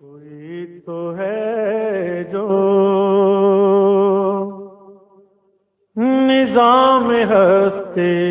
کوئی تو ہے جو نظام ہستے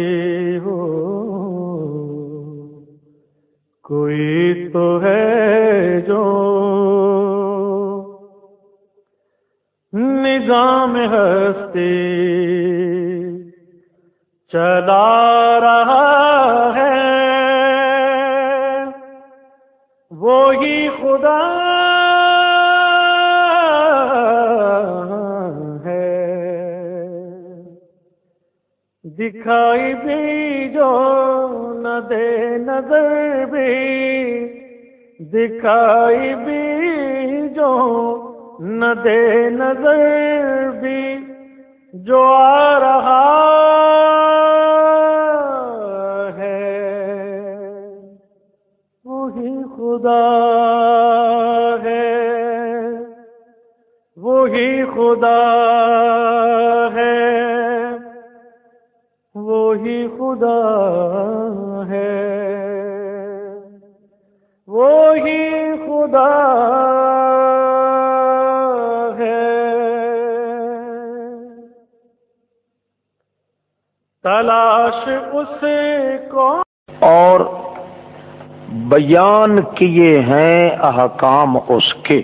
بیان کیے ہیں احکام اس کے۔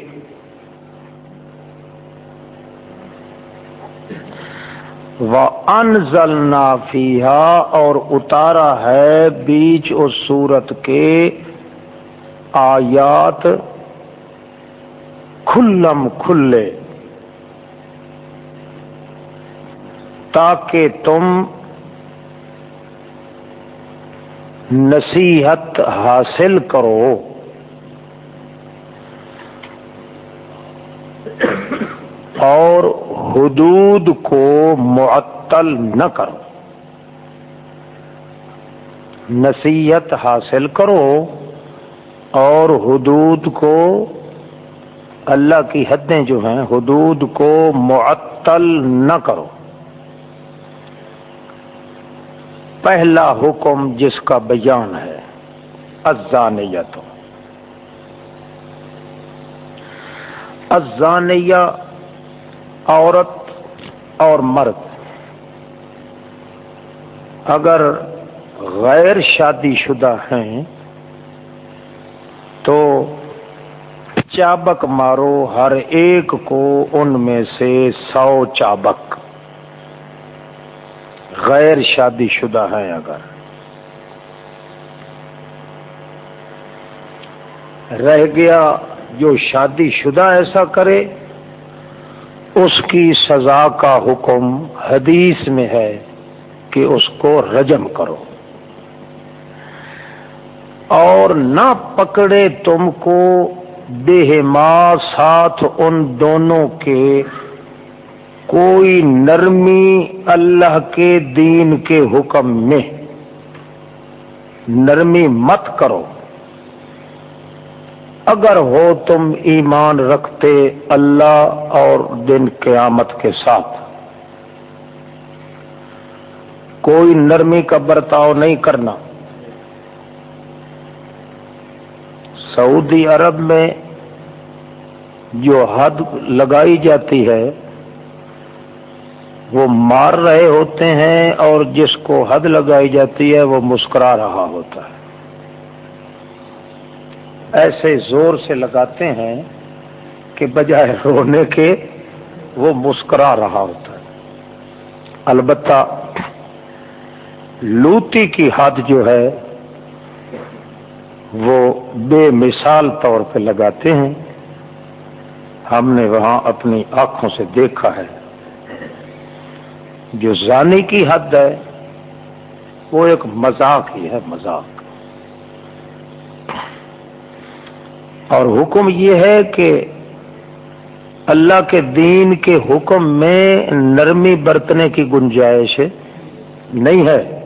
وہ ان اور اتارا ہے بیچ اس صورت کے آیات۔ کھلم کھلے۔ تاکہ تم نصیحت حاصل کرو۔ اور حدود کو معطل نہ کرو۔ نصیحت حاصل کرو اور حدود کو اللہ کی حدیں جو ہیں، حدود کو معطل نہ کرو۔ پہلا حکم جس کا بیان ہے ازانیت ازانیہ عورت اور مرد۔ اگر غیر شادی شدہ ہیں، تو چابک مارو ہر ایک کو ان میں سے سو چابک۔ غیر شادی شدہ ہیں اگر۔ رہ گیا جو شادی شدہ ایسا کرے، اس کی سزا کا حکم حدیث میں ہے کہ اس کو رجم کرو۔ اور نہ پکڑے تم کو، بے ماں ساتھ ان دونوں کے کوئی نرمی اللہ کے دین کے حکم میں نرمی مت کرو۔ اگر ہو تم ایمان رکھتے اللہ اور دن قیامت کے ساتھ۔ کوئی نرمی کا برتاؤ نہیں کرنا۔ سعودی عرب میں جو حد لگائی جاتی ہے وہ مار رہے ہوتے ہیں اور جس کو حد لگائی جاتی ہے وہ مسکرا رہا ہوتا ہے۔ ایسے زور سے لگاتے ہیں کہ بجائے رونے کے وہ مسکرا رہا ہوتا ہے۔ البتہ لوتی کی حد جو ہے وہ بے مثال طور پہ لگاتے ہیں۔ ہم نے وہاں اپنی آنکھوں سے دیکھا ہے۔ جو زانی کی حد ہے، وہ ایک مذاق ہی ہے، مذاق۔ اور حکم یہ ہے کہ اللہ کے دین کے حکم میں نرمی برتنے کی گنجائش نہیں ہے۔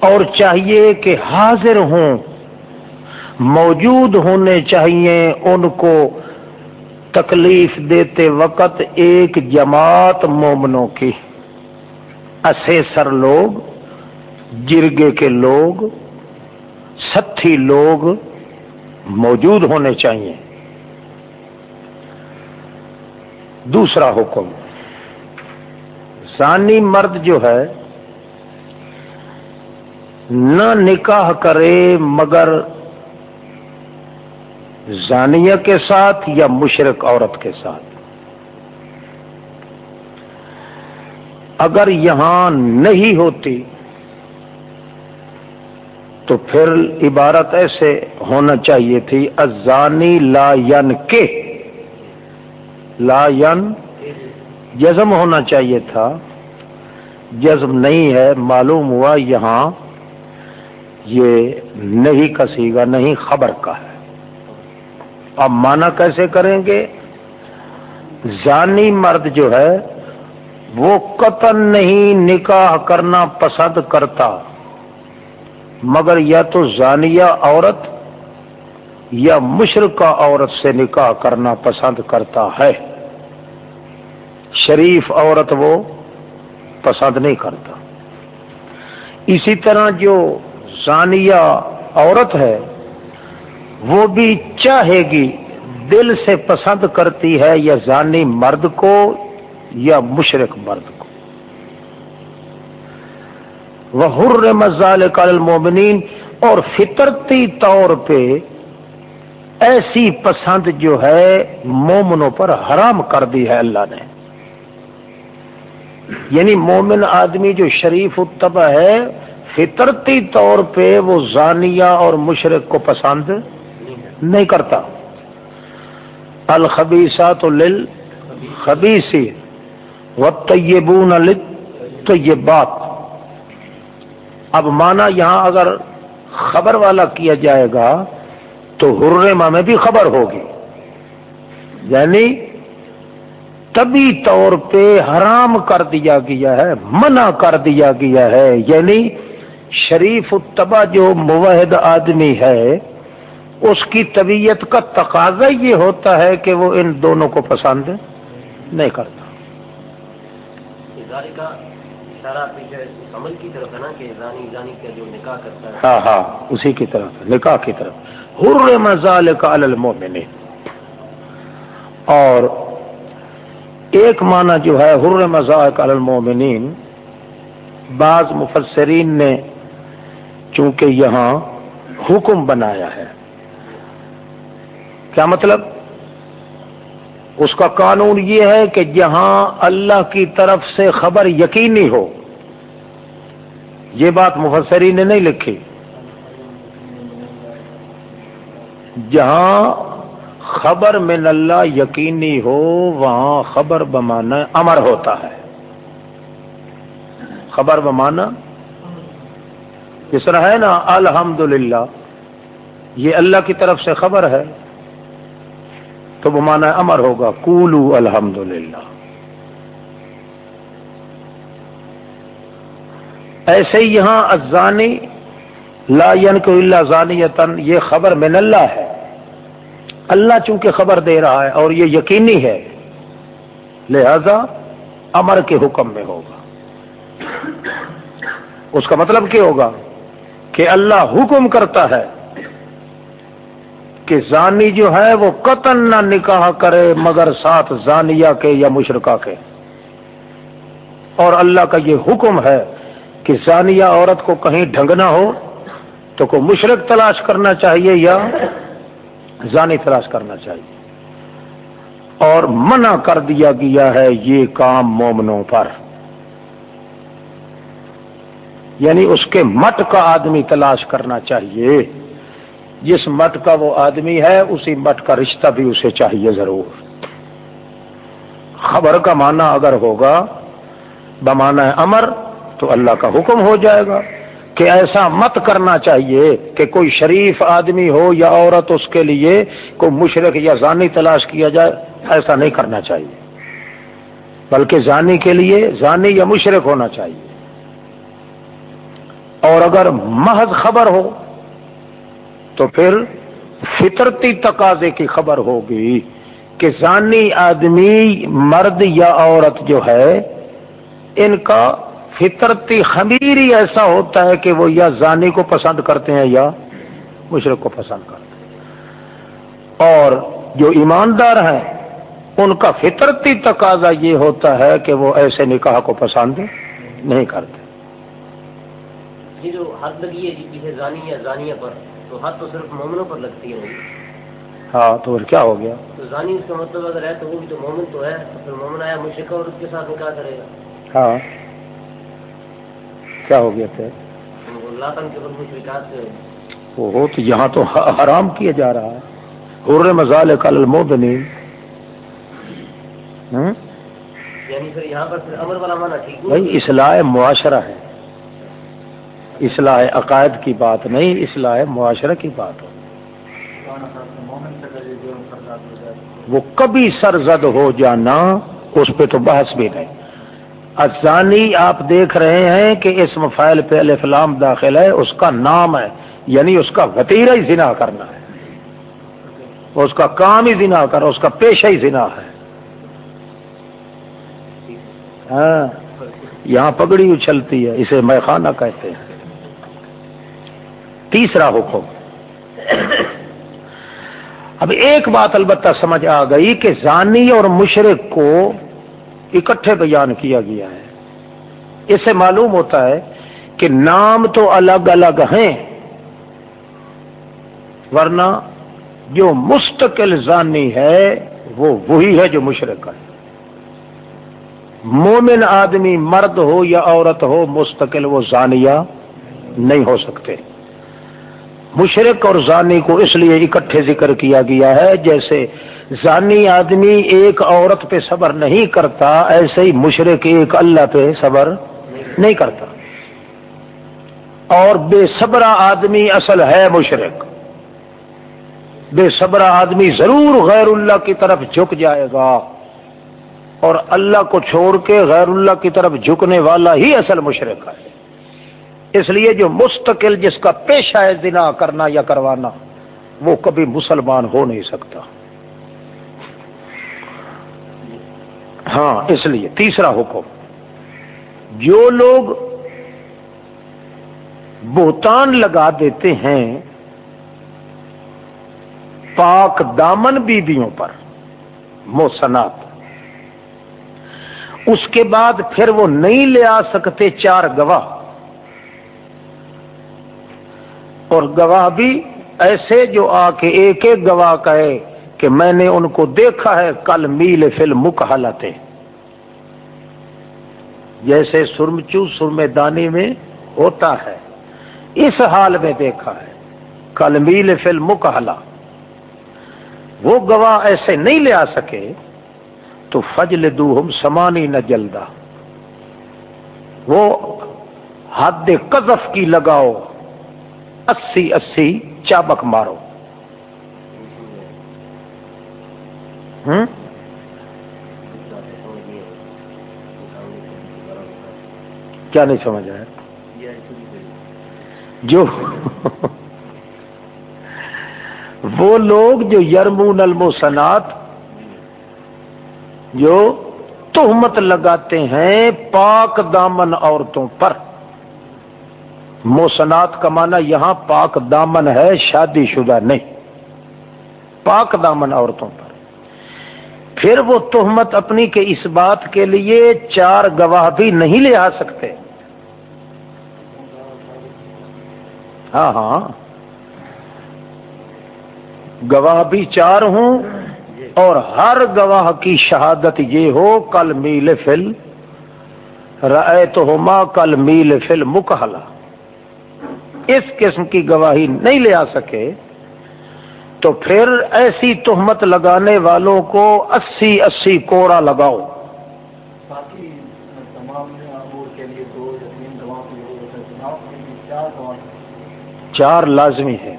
اور چاہیے کہ حاضر ہوں، موجود ہونے چاہیے، ان کو تکلیف دیتے وقت ایک جماعت مومنوں کی۔ اسیسر لوگ، جرگے کے لوگ، ستھی لوگ موجود ہونے چاہیے۔ دوسرا حکم، زانی مرد جو ہے، نہ نکاح کرے مگر زانیہ کے ساتھ یا مشرق عورت کے ساتھ؟ اگر یہاں نہیں ہوتی تو پھر عبارت ایسے ہونا چاہیے تھی ازانی لا ین کے۔ لا ین جزم ہونا چاہیے تھا۔ جزم نہیں ہے، معلوم ہوا یہاں یہ نہیں کسی گا، نہیں خبر کا ہے۔ اب مانا کیسے کریں گے؟ زانی مرد جو ہے، وہ قطن نہیں نکاح کرنا پسند کرتا، مگر یا تو زانیہ عورت یا مشرقہ عورت سے نکاح کرنا پسند کرتا ہے۔ شریف عورت وہ پسند نہیں کرتا۔ اسی طرح جو زانیہ عورت ہے وہ بھی چاہے گی دل سے پسند کرتی ہے یا زانی مرد کو یا مشرق مرد کو۔ وہ حر مزال کال مومنین اور فطرتی طور پہ ایسی پسند جو ہے مومنوں پر حرام کر دی ہے اللہ نے۔ یعنی مومن آدمی جو شریف اتبا ہے، فطرتی طور پہ وہ زانیہ اور مشرق کو پسند نہیں کرتا۔ الخبیسا تو لل خبیسی و طیبون طیبات اب مانا یہاں اگر خبر والا کیا جائے گا تو حرما میں بھی خبر ہوگی۔ یعنی طبی طور پہ حرام کر دیا گیا ہے، منع کر دیا گیا ہے۔ یعنی شریف التبا جو موحد آدمی ہے اس کی طبیعت کا تقاضا یہ ہوتا ہے کہ وہ ان دونوں کو پسند نہیں کرتا۔ ہاں ہاں اسی کی طرف نکاح کی طرف۔ حر مزال کا المومن اور ایک معنی جو ہے حر کا المومنین بعض مفسرین نے چونکہ یہاں حکم بنایا ہے کیا مطلب؟ اس کا قانون یہ ہے کہ جہاں اللہ کی طرف سے خبر یقینی ہو، یہ بات مفسری نے نہیں لکھی۔ جہاں خبر من اللہ یقینی ہو، وہاں خبر بمانا امر ہوتا ہے۔ خبر بمانا جس طرح ہے نا الحمد یہ اللہ کی طرف سے خبر ہے۔ تو وہ مانا امر ہوگا کولو الحمد للہ ایسے ہی یہاں ازانی لا کو اللہ ضانی یہ خبر من اللہ ہے۔ اللہ چونکہ خبر دے رہا ہے اور یہ یقینی ہے، لہذا امر کے حکم میں ہوگا۔ اس کا مطلب کیا ہوگا؟ کہ اللہ حکم کرتا ہے کہ زانی جو ہے وہ قطن نہ نکاح کرے مگر ساتھ زانیہ کے یا مشرقہ کے۔ اور اللہ کا یہ حکم ہے کہ زانیہ عورت کو کہیں ڈھنگنا ہو تو کوئی مشرق تلاش کرنا چاہیے یا زانی تلاش کرنا چاہیے۔ اور منع کر دیا گیا ہے یہ کام مومنوں پر۔ یعنی اس کے مٹ کا آدمی تلاش کرنا چاہیے۔ جس مت کا وہ آدمی ہے، اسی مت کا رشتہ بھی اسے چاہیے ضرور۔ خبر کا معنی اگر ہوگا بمانا امر، تو اللہ کا حکم ہو جائے گا کہ ایسا مت کرنا چاہیے کہ کوئی شریف آدمی ہو یا عورت اس کے لیے کوئی مشرق یا زانی تلاش کیا جائے، ایسا نہیں کرنا چاہیے۔ بلکہ زانی کے لیے، زانی یا مشرق ہونا چاہیے۔ اور اگر محض خبر ہو تو پھر فطرتی تقاضے کی خبر ہوگی کہ زانی آدمی مرد یا عورت جو ہے، ان کا فطرتی خمیر ہی ایسا ہوتا ہے کہ وہ یا زانی کو پسند کرتے ہیں یا مشرق کو پسند کرتے ہیں۔ اور جو ایماندار ہیں، ان کا فطرتی تقاضا یہ ہوتا ہے کہ وہ ایسے نکاح کو پسند نہیں کرتے۔ یہ جو حد لگی ہے جی پیچھے زانی یا زانیہ پر تو حد تو صرف مومنوں پر لگتی ہے ہاں تو کیا ہو گیا؟ تو زانی اس کا مطلب اگر ہے تو وہ بھی تو مومن تو ہے تو پھر مومن آیا مشرقہ اور اس کے ساتھ نکاح کرے گا۔ ہاں۔ کیا ہو گیا پھر؟ اللہ کے اوپر مشرکات سے وہ تو یہاں تو حرام کیا جا رہا ہے۔ حر مزال کل المودنی یعنی پھر یہاں پر امر والا مانا ٹھیک بھائی اصلاح معاشرہ ہے۔ اصلاح عقائد کی بات نہیں، اصلاح معاشرہ کی بات ہو۔ وہ کبھی سرزد ہو جانا اس پہ تو بحث بھی نہیں۔ ازانی آپ دیکھ رہے ہیں کہ اس مفائل پہ الف لام داخل ہے، اس کا نام ہے یعنی اس کا وطیرہ ہی زنا کرنا ہے۔ اس کا کام ہی زنا کر، اس کا پیشہ ہی زنا ہے۔ ہاں یہاں پگڑی اچھلتی ہے، اسے میں خانہ کہتے ہیں۔ تیسرا حکم۔ اب ایک بات البتہ سمجھ آ گئی کہ زانی اور مشرق کو اکٹھے بیان کیا گیا ہے۔ اس سے معلوم ہوتا ہے کہ نام تو الگ الگ ہیں، ورنہ جو مستقل زانی ہے وہ وہی ہے جو مشرق ہے۔ مومن آدمی مرد ہو یا عورت ہو، مستقل وہ زانیہ نہیں ہو سکتے۔ مشرق اور زانی کو اس لیے اکٹھے ذکر کیا گیا ہے، جیسے زانی آدمی ایک عورت پہ صبر نہیں کرتا، ایسے ہی مشرق ایک اللہ پہ صبر نہیں کرتا۔ اور بے صبرا آدمی اصل ہے مشرق۔ بے صبرا آدمی ضرور غیر اللہ کی طرف جھک جائے گا۔ اور اللہ کو چھوڑ کے غیر اللہ کی طرف جھکنے والا ہی اصل مشرق ہے۔ اس لیے جو مستقل جس کا پیشہ ہے زنا کرنا یا کروانا، وہ کبھی مسلمان ہو نہیں سکتا۔ ہاں اس لیے تیسرا حکم، جو لوگ بہتان لگا دیتے ہیں پاک دامن بیویوں پر، موسنات، اس کے بعد پھر وہ نہیں لے آ سکتے چار گواہ۔ اور گواہ بھی ایسے جو آ کے ایک ایک گواہ کہے کہ میں نے ان کو دیکھا ہے کل میل فل مک حالتیں جیسے سرمچو سرم دانی میں ہوتا ہے، اس حال میں دیکھا ہے، کل میل فل مک وہ گواہ ایسے نہیں لے آ سکے، تو فجل دو ہم سمانی نہ جلدا وہ حد قذف کی لگاؤ اسی اسی چابک مارو۔ ہوں کیا نہیں سمجھ آیا؟ جو وہ لوگ جو یرمون المسنات جو تہمت لگاتے ہیں پاک دامن عورتوں پر۔ موسنات کا معنی یہاں پاک دامن ہے، شادی شدہ نہیں۔ پاک دامن عورتوں پر۔ پھر وہ تہمت اپنی کے اس بات کے لیے چار گواہ بھی نہیں لے آ سکتے۔ ہاں ہاں۔ گواہ بھی چار ہوں اور ہر گواہ کی شہادت یہ ہو، کل میل فل۔ رائے تو ہوما کل میل فل مکحلا اس قسم کی گواہی نہیں لے آ سکے تو پھر ایسی تہمت لگانے والوں کو اسی اسی کوڑا لگاؤ۔ چار لازمی ہے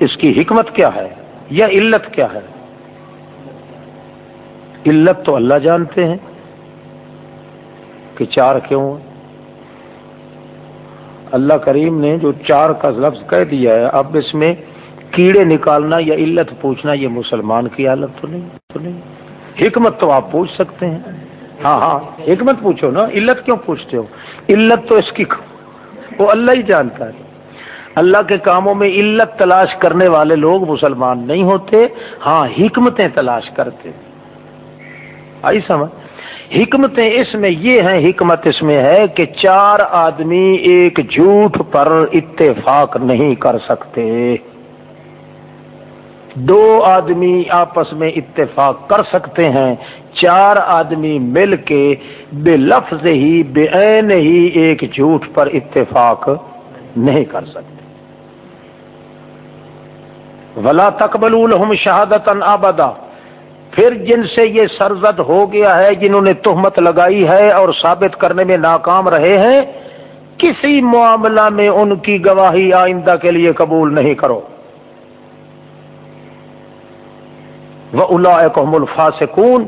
اس کی حکمت کیا ہے؟ یا علت کیا ہے؟ علت تو اللہ جانتے ہیں کہ چار کیوں اللہ کریم نے جو چار کا لفظ کہہ دیا ہے، اب اس میں کیڑے نکالنا یا علت پوچھنا، یہ مسلمان کی حالت تو نہیں تو نہیں۔ حکمت تو آپ پوچھ سکتے ہیں۔ ہاں ہاں حکمت پوچھو نا، علت کیوں پوچھتے ہو؟ علت تو اس کی وہ اللہ ہی جانتا ہے۔ اللہ کے کاموں میں علت تلاش کرنے والے لوگ مسلمان نہیں ہوتے ہاں حکمتیں تلاش کرتے۔ آئی سمجھ؟ حکمتیں اس میں یہ ہیں، حکمت اس میں ہے کہ چار آدمی ایک جھوٹ پر اتفاق نہیں کر سکتے۔ دو آدمی آپس میں اتفاق کر سکتے ہیں، چار آدمی مل کے بے لفظ ہی، بے عین ہی ایک جھوٹ پر اتفاق نہیں کر سکتے۔ ولا تقبل الحم شہادت آبادا پھر جن سے یہ سرزد ہو گیا ہے، جنہوں نے تہمت لگائی ہے اور ثابت کرنے میں ناکام رہے ہیں، کسی معاملہ میں ان کی گواہی آئندہ کے لیے قبول نہیں کرو۔ وہ الاحم الفاسکون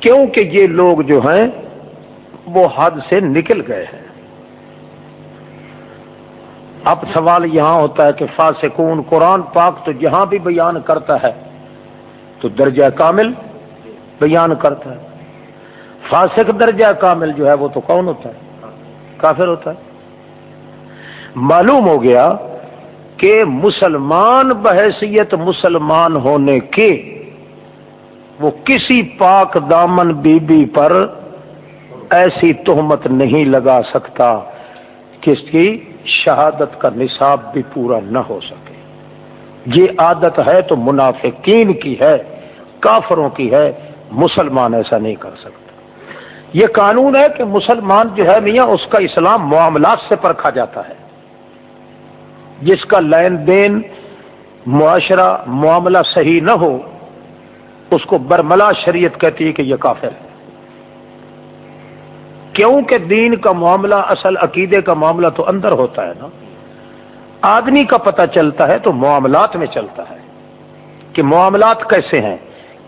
کیونکہ یہ لوگ جو ہیں، وہ حد سے نکل گئے ہیں۔ اب سوال یہاں ہوتا ہے کہ فاسقون قرآن پاک تو جہاں بھی بیان کرتا ہے تو درجہ کامل بیان کرتا ہے۔ فاسق درجہ کامل جو ہے وہ تو کون ہوتا ہے؟ کافر ہوتا ہے۔ معلوم ہو گیا کہ مسلمان بحیثیت مسلمان ہونے کے وہ کسی پاک دامن بی بی پر ایسی تہمت نہیں لگا سکتا۔ کس کی؟ شہادت کا نصاب بھی پورا نہ ہو سکے۔ یہ عادت ہے تو منافقین کی ہے، کافروں کی ہے، مسلمان ایسا نہیں کر سکتا۔ یہ قانون ہے کہ مسلمان جو ہے میاں، اس کا اسلام معاملات سے پرکھا جاتا ہے۔ جس کا لین دین، معاشرہ، معاملہ صحیح نہ ہو، اس کو برملا شریعت کہتی ہے کہ یہ کافر ہے۔ کیونکہ دین کا معاملہ، اصل عقیدے کا معاملہ تو اندر ہوتا ہے نا۔ آدمی کا پتہ چلتا ہے تو معاملات میں چلتا ہے کہ معاملات کیسے ہیں۔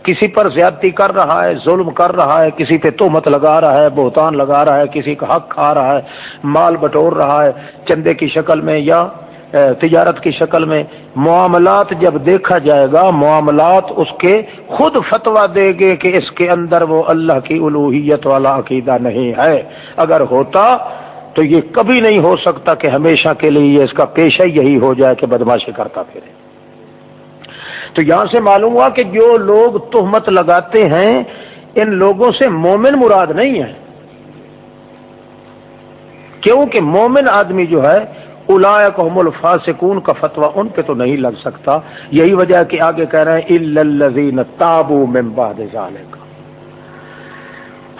کسی پر زیادتی کر رہا ہے، ظلم کر رہا ہے، کسی پہ تومت لگا رہا ہے، بہتان لگا رہا ہے، کسی کا حق کھا رہا ہے، مال بٹور رہا ہے، چندے کی شکل میں یا تجارت کی شکل میں معاملات جب دیکھا جائے گا، معاملات اس کے خود فتوا دے گے کہ اس کے اندر وہ اللہ کی الوحیت والا عقیدہ نہیں ہے۔ اگر ہوتا تو یہ کبھی نہیں ہو سکتا کہ ہمیشہ کے لیے اس کا پیشہ یہی ہو جائے کہ بدماشی کرتا پھرے۔ تو یہاں سے معلوم ہوا کہ جو لوگ تہمت لگاتے ہیں، ان لوگوں سے مومن مراد نہیں ہے۔ کیونکہ مومن آدمی جو ہے الاقم الفاسکون کا فتوا ان پہ تو نہیں لگ سکتا۔ یہی وجہ کہ آگے کہہ رہے ہیں تابو ممباد کا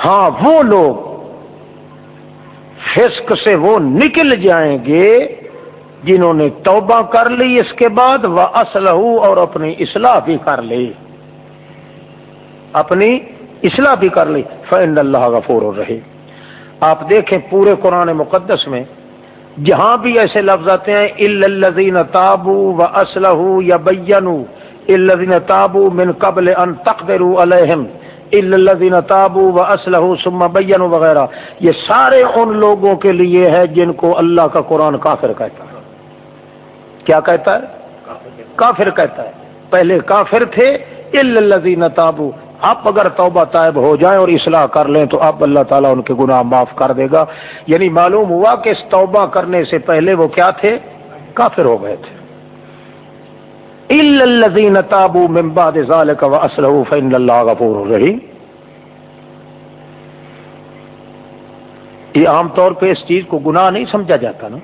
ہاں وہ لوگ فسق سے وہ نکل جائیں گے جنہوں نے توبہ کر لی اس کے بعد وہ اسلح اور اپنی اصلاح بھی کر لی۔ اپنی اصلاح بھی کر لی۔ فن اللہ غفور رہے آپ دیکھیں پورے قرآن مقدس میں جہاں بھی ایسے لفظ آتے ہیں الزین تابو و اسلح یا بین الزین تابو من قبل ان تقدر علیہم الزین تابو و اسلح سما بین وغیرہ یہ سارے ان لوگوں کے لیے ہے جن کو اللہ کا قرآن کافر کہتا ہے۔ کیا کہتا ہے؟ کافر کہتا ہے۔ پہلے کافر تھے الزین تابو آپ اگر توبہ طائب ہو جائیں اور اصلاح کر لیں تو آپ اللہ تعالیٰ ان کے گناہ معاف کر دے گا۔ یعنی معلوم ہوا کہ اس توبہ کرنے سے پہلے وہ کیا تھے؟ کافر ہو گئے تھے۔ الزین تابو ممباد اسلح فن اللہ غفور رہی یہ عام طور پہ اس چیز کو گناہ نہیں سمجھا جاتا نا۔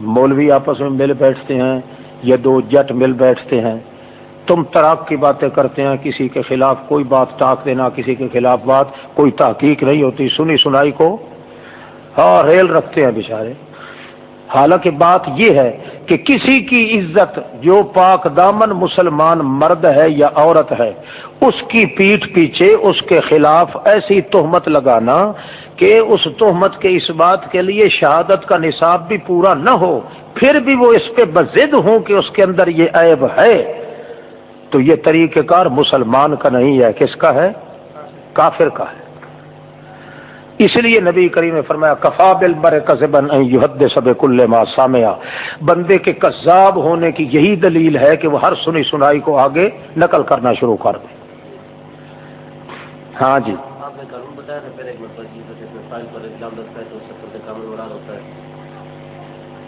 مولوی آپس میں مل بیٹھتے ہیں یا دو جٹ مل بیٹھتے ہیں۔ تم تراک کی باتیں کرتے ہیں، کسی کے خلاف کوئی بات ٹاک دینا، کسی کے خلاف بات، کوئی تحقیق نہیں ہوتی، سنی سنائی کو ہاں ریل رکھتے ہیں بیچارے۔ حالانکہ بات یہ ہے کہ کسی کی عزت، جو پاک دامن مسلمان مرد ہے یا عورت ہے، اس کی پیٹھ پیچھے اس کے خلاف ایسی تہمت لگانا کہ اس تہمت کے اس بات کے لیے شہادت کا نصاب بھی پورا نہ ہو، پھر بھی وہ اس پہ بزد ہوں کہ اس کے اندر یہ عیب ہے۔ تو یہ طریقہ کار مسلمان کا نہیں ہے کس کا ہے؟ کافر کا ہے۔ اس لیے نبی کریم نے فرمایا کفا بل بر کزبن سب کل ما سامیا بندے کے کذاب ہونے کی یہی دلیل ہے کہ وہ ہر سنی سنائی کو آگے نقل کرنا شروع کر دے۔ ہاں جی۔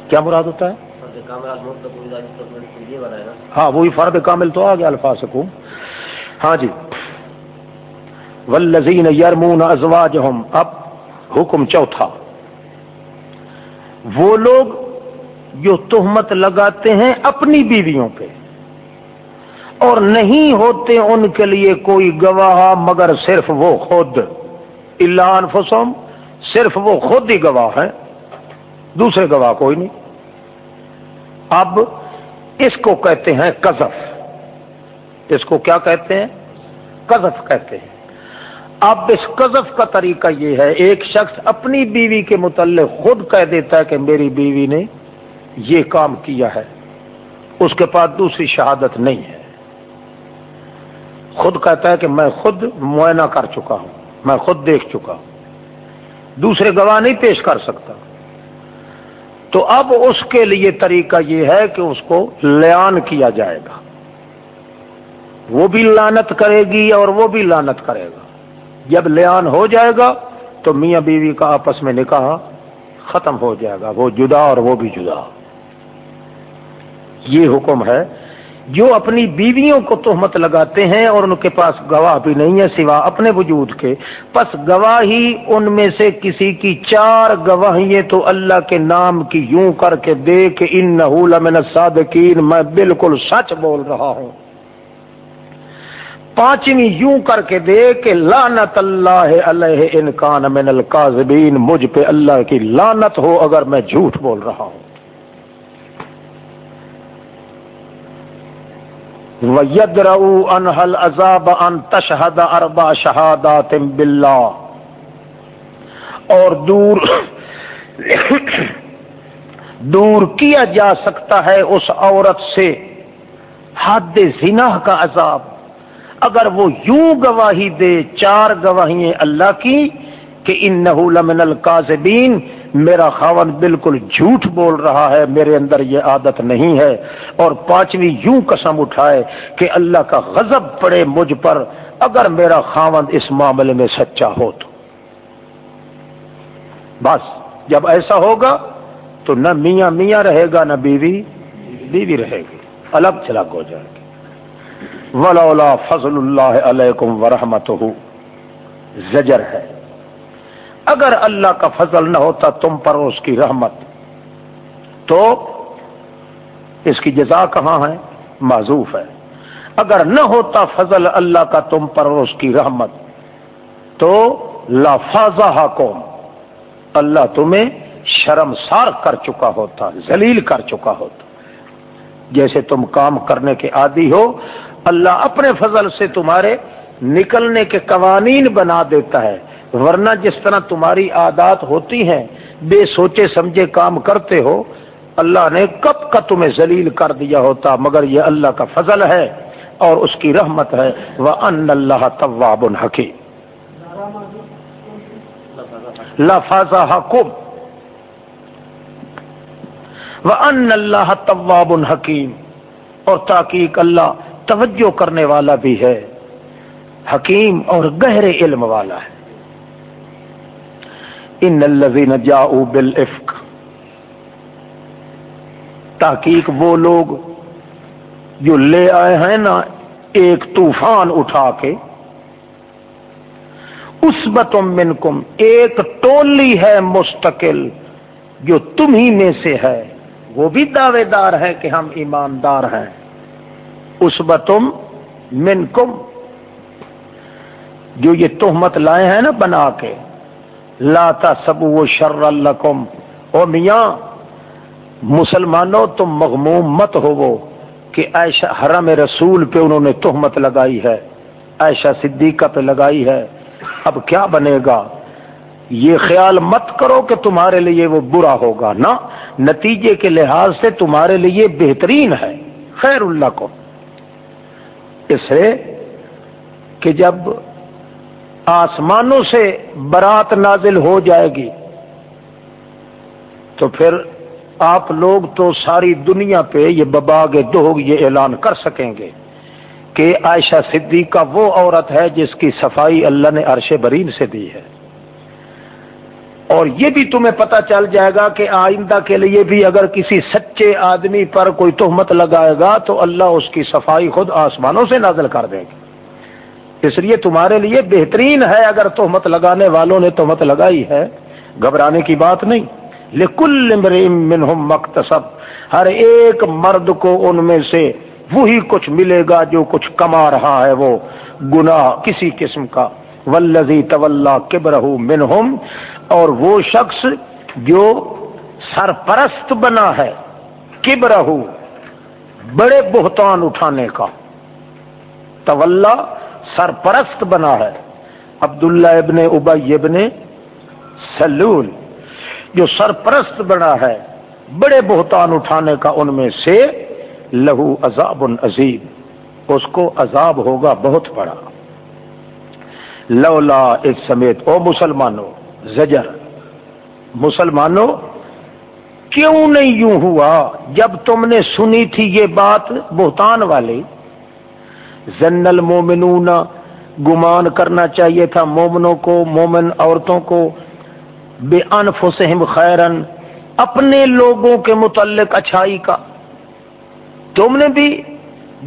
کیا مراد ہوتا ہے؟ ہاں وہی فرد کامل تو آ گیا الفاظ حکوم ہاں جی۔ والذین یرمون ازواجہم اب حکم چوتھا۔ وہ لوگ جو تہمت لگاتے ہیں اپنی بیویوں پہ، اور نہیں ہوتے ان کے لیے کوئی گواہ، مگر صرف وہ خود۔ اللہ انفسهم صرف وہ خود ہی گواہ ہیں، دوسرے گواہ کوئی نہیں۔ اب اس کو کہتے ہیں قذف۔ اس کو کیا کہتے ہیں؟ قذف کہتے ہیں۔ اب اس قذف کا طریقہ یہ ہے، ایک شخص اپنی بیوی کے متعلق خود کہہ دیتا ہے کہ میری بیوی نے یہ کام کیا ہے۔ اس کے پاس دوسری شہادت نہیں ہے۔ خود کہتا ہے کہ میں خود معائنہ کر چکا ہوں، میں خود دیکھ چکا ہوں۔ دوسرے گواہ نہیں پیش کر سکتا۔ تو اب اس کے لیے طریقہ یہ ہے کہ اس کو لیان کیا جائے گا۔ وہ بھی لانت کرے گی اور وہ بھی لانت کرے گا۔ جب لیان ہو جائے گا تو میاں بیوی کا آپس میں نکاح ختم ہو جائے گا۔ وہ جدا اور وہ بھی جدا۔ یہ حکم ہے جو اپنی بیویوں کو تہمت لگاتے ہیں اور ان کے پاس گواہ بھی نہیں ہے سوا اپنے وجود کے، پس گواہی ان میں سے کسی کی چار گواہیے تو اللہ کے نام کی یوں کر کے دے کہ ان لمن صادقین میں بالکل سچ بول رہا ہوں۔ پانچویں یوں کر کے دے کہ لانت اللہ علیہ انکان من القاذبین مجھ پہ اللہ کی لانت ہو اگر میں جھوٹ بول رہا ہوں۔ وَيَدْرَعُوا أَنْهَا الْعَذَابَ أَن تَشْهَدَ أَرْبَعَ شَهَادَاتٍ بِاللَّهِ اور دور دور کیا جا سکتا ہے اس عورت سے حد زنا کا عذاب۔ اگر وہ یوں گواہی دے چار گواہیاں اللہ کی کہ انہو لمن القاذبین میرا خاون بالکل جھوٹ بول رہا ہے، میرے اندر یہ عادت نہیں ہے۔ اور پانچویں یوں قسم اٹھائے کہ اللہ کا غضب پڑے مجھ پر، اگر میرا خاون اس معاملے میں سچا ہو تو۔ بس، جب ایسا ہوگا تو نہ میاں میاں رہے گا، نہ بیوی بیوی رہے گی۔ الگ تھلگ ہو جائے گی۔ ولولا فضل اللہ علیکم ورحمت زجر ہے۔ اگر اللہ کا فضل نہ ہوتا تم پر اس کی رحمت، تو اس کی جزا کہاں ہے؟ معذوف ہے۔ اگر نہ ہوتا فضل اللہ کا تم پر اس کی رحمت، تو لافاظہ قوم، اللہ تمہیں شرمسار کر چکا ہوتا، ذلیل کر چکا ہوتا۔ جیسے تم کام کرنے کے عادی ہو، اللہ اپنے فضل سے تمہارے نکلنے کے قوانین بنا دیتا ہے۔ ورنہ جس طرح تمہاری عادات ہوتی ہیں، بے سوچے سمجھے کام کرتے ہو، اللہ نے کب کا تمہیں ذلیل کر دیا ہوتا، مگر یہ اللہ کا فضل ہے اور اس کی رحمت ہے۔ وہ ان اللہ طواب الحکیم لفاظہ حکم وہ ان اللہ طواب الحکیم اور تاکیق اللہ توجہ کرنے والا بھی ہے۔ حکیم اور گہرے علم والا ہے۔ ان الذین جاؤ بالافق تحقیق وہ لوگ جو لے آئے ہیں نا ایک طوفان اٹھا کے اس بتم منکم، ایک ٹولی ہے مستقل جو تم ہی میں سے ہے۔ وہ بھی دعوے دار ہے کہ ہم ایماندار ہیں۔ اس بتم منکم، جو یہ تہمت لائے ہیں نا بنا کے۔ لاتا سب وہ شر الکم او میاں، مسلمانوں تم مغموم مت ہو کہ عائشہ حرم رسول پہ انہوں نے تہمت لگائی ہے، عائشہ صدیقہ پہ لگائی ہے۔ اب کیا بنے گا؟ یہ خیال مت کرو کہ تمہارے لیے وہ برا ہوگا نا نتیجے کے لحاظ سے تمہارے لیے بہترین ہے۔ خیر اللہ کو۔ اس سے کہ جب آسمانوں سے برات نازل ہو جائے گی۔ تو پھر آپ لوگ تو ساری دنیا پہ یہ بباگ دوگ یہ اعلان کر سکیں گے کہ عائشہ صدیقہ وہ عورت ہے جس کی صفائی اللہ نے عرش برین سے دی ہے۔ اور یہ بھی تمہیں پتا چل جائے گا کہ آئندہ کے لیے بھی اگر کسی سچے آدمی پر کوئی تہمت لگائے گا تو اللہ اس کی صفائی خود آسمانوں سے نازل کر دے گی اس لیے تمہارے لیے بہترین ہے اگر تہمت لگانے والوں نے تہمت لگائی ہے۔ گھبرانے کی بات نہیں۔ لکل منہم مکتسب ہر ایک مرد کو ان میں سے وہی کچھ ملے گا جو کچھ کما رہا ہے وہ۔ گناہ کسی قسم کا۔ ولزی طلّہ کبرہ منہم اور وہ شخص جو سرپرست بنا ہے۔ کبرہ بڑے بہتان اٹھانے کا۔ طول سرپرست بنا ہے۔ عبداللہ ابن ابئی ابن سلول، جو سرپرست بنا ہے، بڑے بہتان اٹھانے کا ان میں سے لہو عذاب عظیم۔ اس کو عذاب ہوگا بہت بڑا۔ لولا اس سمیت، او مسلمانوں، زجر۔ مسلمانوں، کیوں نہیں یوں ہوا؟ جب تم نے سنی تھی یہ بات بہتان والی زن المومنون گمان کرنا چاہیے تھا مومنوں کو، مومن عورتوں کو، بے انفسہم خیرن، اپنے لوگوں کے متعلق اچھائی کا۔ تم نے بھی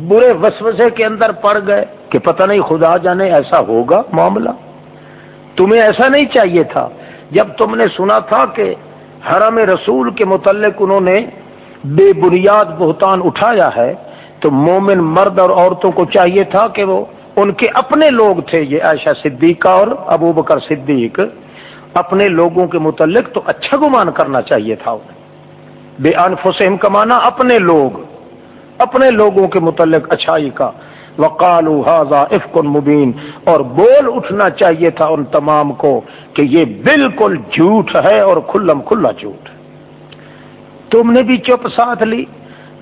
برے وسوسے کے اندر پڑ گئے کہ پتہ نہیں خدا جانے ایسا ہوگا معاملہ۔ تمہیں ایسا نہیں چاہیے تھا۔ جب تم نے سنا تھا کہ حرم رسول کے متعلق انہوں نے بے بنیاد بہتان اٹھایا ہے تو مومن مرد اور عورتوں کو چاہیے تھا کہ وہ ان کے اپنے لوگ تھے، یہ عائشہ صدیقہ اور ابو بکر صدیق، اپنے لوگوں کے متعلق تو اچھا گمان کرنا چاہیے تھا انہیں۔ بے انفسہم کمانا اپنے لوگ، اپنے لوگوں کے متعلق اچھائی کا۔ وقالو حاضا افکن مبین، اور بول اٹھنا چاہیے تھا ان تمام کو کہ یہ بالکل جھوٹ ہے اور کھلم کھلا جھوٹ۔ تم نے بھی چپ ساتھ لی۔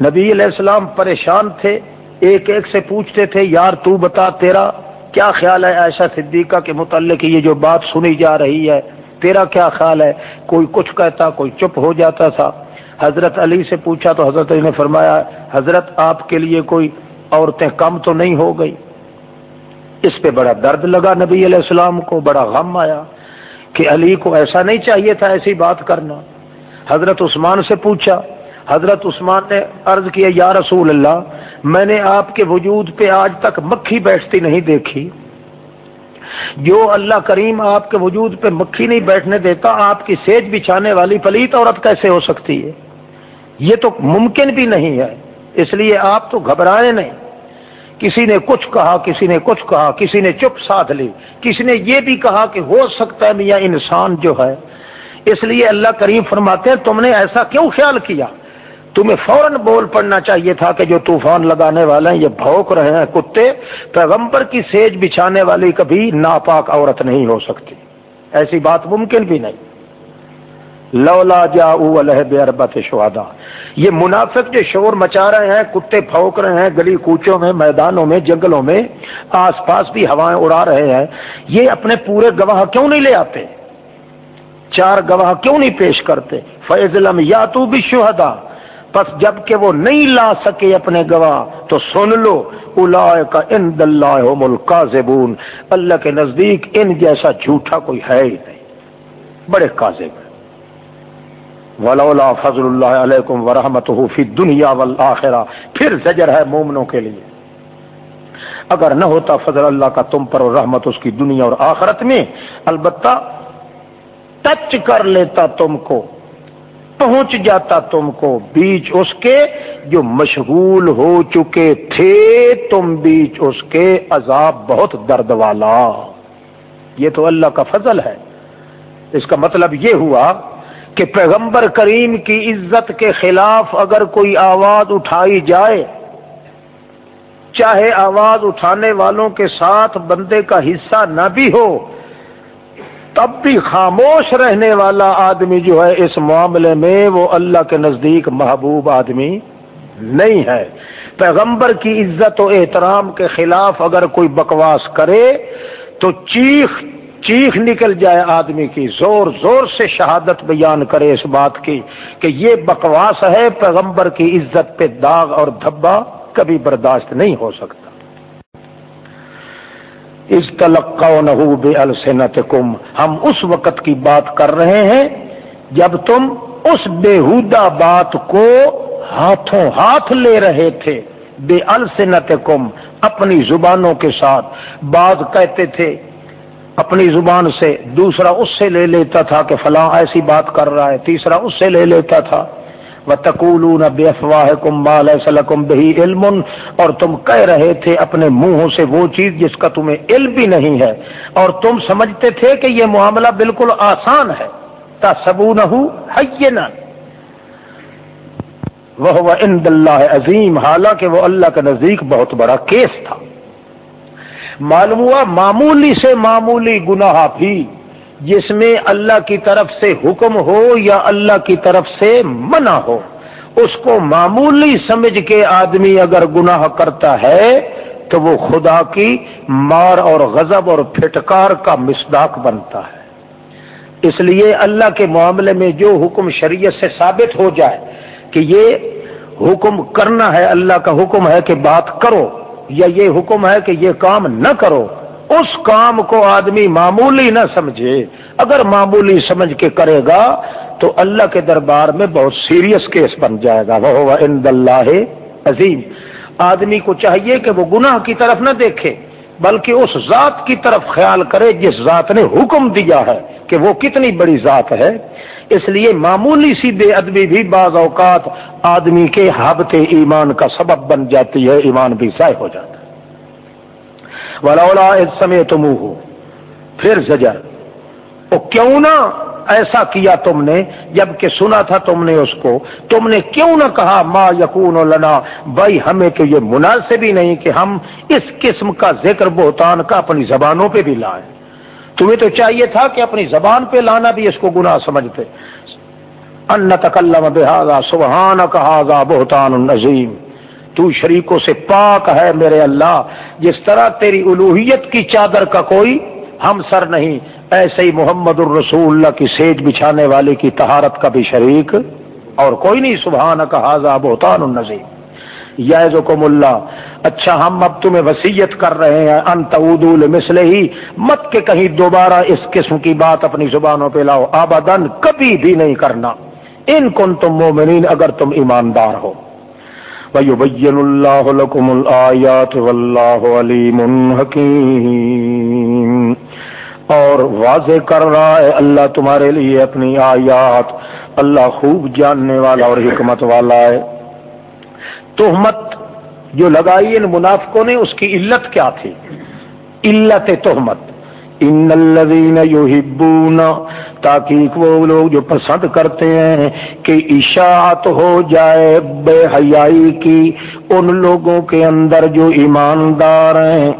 نبی علیہ السلام پریشان تھے، ایک ایک سے پوچھتے تھے، یار تو بتا تیرا کیا خیال ہے ایسا صدیقہ کے متعلق یہ جو بات سنی جا رہی ہے؟ تیرا کیا خیال ہے؟ کوئی کچھ کہتا، کوئی چپ ہو جاتا تھا۔ حضرت علی سے پوچھا تو حضرت علی نے فرمایا، حضرت آپ کے لیے کوئی عورتیں کم تو نہیں ہو گئی؟ اس پہ بڑا درد لگا نبی علیہ السلام کو، بڑا غم آیا کہ علی کو ایسا نہیں چاہیے تھا ایسی بات کرنا۔ حضرت عثمان سے پوچھا حضرت عثمان نے عرض کیا، یا رسول اللہ، میں نے آپ کے وجود پہ آج تک مکھی بیٹھتی نہیں دیکھی۔ جو اللہ کریم آپ کے وجود پہ مکھی نہیں بیٹھنے دیتا، آپ کی سیج بچھانے والی پلیت عورت کیسے ہو سکتی ہے؟ یہ تو ممکن بھی نہیں ہے۔ اس لیے آپ تو گھبرائے نہیں۔ کسی نے کچھ کہا، کسی نے کچھ کہا، کسی نے چپ ساتھ لی۔ کسی نے یہ بھی کہا کہ ہو سکتا ہے میاں انسان جو ہے۔ اس لیے اللہ کریم فرماتے ہیں، تم نے ایسا کیوں خیال کیا؟ تمہیں فوراً بول پڑنا چاہیے تھا کہ جو طوفان لگانے والے ہیں، یہ بھوک رہے ہیں کتے، پیغمبر کی سیج بچھانے والی کبھی ناپاک عورت نہیں ہو سکتی۔ ایسی بات ممکن بھی نہیں۔ لولا جا بے اربت شہادا یہ منافق جو شور مچا رہے ہیں، کتے پھونک رہے ہیں، گلی کوچوں میں، میدانوں میں، جنگلوں میں، آس پاس بھی ہوائیں اڑا رہے ہیں، یہ اپنے پورے گواہ کیوں نہیں لے آتے؟ چار گواہ کیوں نہیں پیش کرتے؟ فیض علم یا تو بھی شہدا پس جبکہ وہ نہیں لا سکے اپنے گواہ، تو سن لو الا کا ان زبون اللہ کے نزدیک ان جیسا جھوٹا کوئی ہے ہی نہیں۔ بڑے کاذب ولولا فضل اللہ علیکم ورحمت فی دنیا والآخرہ۔ پھر زجر ہے مومنوں کے لیے۔ اگر نہ ہوتا فضل اللہ کا تم پر اور رحمت اس کی دنیا اور آخرت میں، البتہ ٹچ کر لیتا تم کو۔ پہنچ جاتا تم کو بیچ اس کے جو مشغول ہو چکے تھے، تم بیچ اس کے عذاب بہت درد والا۔ یہ تو اللہ کا فضل ہے۔ اس کا مطلب یہ ہوا کہ پیغمبر کریم کی عزت کے خلاف اگر کوئی آواز اٹھائی جائے، چاہے آواز اٹھانے والوں کے ساتھ بندے کا حصہ نہ بھی ہو تب بھی خاموش رہنے والا آدمی جو ہے اس معاملے میں وہ اللہ کے نزدیک محبوب آدمی نہیں ہے۔ پیغمبر کی عزت و احترام کے خلاف اگر کوئی بکواس کرے تو چیخ چیخ نکل جائے آدمی کی۔ زور زور سے شہادت بیان کرے اس بات کی کہ یہ بکواس ہے، پیغمبر کی عزت پہ داغ اور دھبا کبھی برداشت نہیں ہو سکتا۔ اس تلقا بے السنت ہم اس وقت کی بات کر رہے ہیں جب تم اس بےحودہ بات کو ہاتھوں ہاتھ لے رہے تھے۔ بے السنت اپنی زبانوں کے ساتھ۔ بعض کہتے تھے، اپنی زبان سے، دوسرا اس سے لے لیتا تھا کہ فلاں ایسی بات کر رہا ہے، تیسرا اس سے لے لیتا تھا۔ وہ تکول بے افواہ کم بال بہی علم اور تم کہہ رہے تھے اپنے منہوں سے وہ چیز جس کا تمہیں علم بھی نہیں ہے اور تم سمجھتے تھے کہ یہ معاملہ بالکل آسان ہے سبو نہ وہ ان اللہ عظیم، حالانکہ وہ اللہ کے نزدیک بہت بڑا کیس تھا۔ معلوم ہوا، معمولی سے معمولی گناہ بھی جس میں اللہ کی طرف سے حکم ہو یا اللہ کی طرف سے منع ہو۔ اس کو معمولی سمجھ کے آدمی اگر گناہ کرتا ہے تو وہ خدا کی مار اور غضب اور پھٹکار کا مصداق بنتا ہے۔ اس لیے اللہ کے معاملے میں جو حکم شریعت سے ثابت ہو جائے کہ یہ حکم کرنا ہے، اللہ کا حکم ہے کہ بات کرو یا یہ حکم ہے کہ یہ کام نہ کرو اس کام کو آدمی معمولی نہ سمجھے، اگر معمولی سمجھ کے کرے گا تو اللہ کے دربار میں بہت سیریس کیس بن جائے گا۔ وہ ان اللہ عظیم۔ آدمی کو چاہیے کہ وہ گناہ کی طرف نہ دیکھے، بلکہ اس ذات کی طرف خیال کرے جس ذات نے حکم دیا ہے کہ وہ کتنی بڑی ذات ہے۔ اس لیے معمولی سی بے ادبی بھی بعض اوقات آدمی کے حبت ایمان کا سبب بن جاتی ہے، ایمان بھی ضائع ہو جاتا ہے۔ ولولا اس سمے تم ہو پھر زجر وہ کیوں نہ ایسا کیا تم نے جبکہ سنا تھا تم نے اس کو؟ تم نے کیوں نہ کہا ما یقون لنا؟ بھائی ہمیں تو یہ مناسب ہی نہیں کہ ہم اس قسم کا ذکر بہتان کا اپنی زبانوں پہ بھی لائیں۔ تمہیں تو چاہیے تھا کہ اپنی زبان پہ لانا بھی اس کو گناہ سمجھتے۔ ان تکلم بحاظا سبحان کہا بہتان النظیم تو شریکوں سے پاک ہے میرے اللہ۔ جس طرح تیری الوحیت کی چادر کا کوئی ہم سر نہیں، ایسے ہی محمد الرسول اللہ کی سیج بچھانے والے کی تہارت کا بھی شریک۔ اور کوئی نہیں سبحان کہا بہتان النظیم یعزکم اللہ۔ اچھا ہم اب تمہیں وسیعت کر رہے ہیں۔ انت مسلے ہی مت کے کہیں دوبارہ اس قسم کی بات اپنی زبانوں پہ لاؤ۔ آبادن کبھی بھی نہیں کرنا۔ ان کن تم مومنین، اگر تم ایماندار ہو۔ وَيُبَيِّنُ اللَّهُ لَكُمُ الْآيَاتِ وَاللَّهُ عَلِيمٌ حَكِيمٌ۔ اور واضح کر رہا ہے اللہ تمہارے لیے اپنی آیات۔ اللہ خوب جاننے والا اور حکمت والا ہے۔ تہمت جو لگائی ان منافقوں نے، اس کی علت کیا تھی؟ علت تہمت۔ ان الذین یحبون تاکہ وہ لوگ جو پسند کرتے ہیں کہ اشاعت ہو جائے بے حیائی کی، ان لوگوں کے اندر جو ایماندار ہیں۔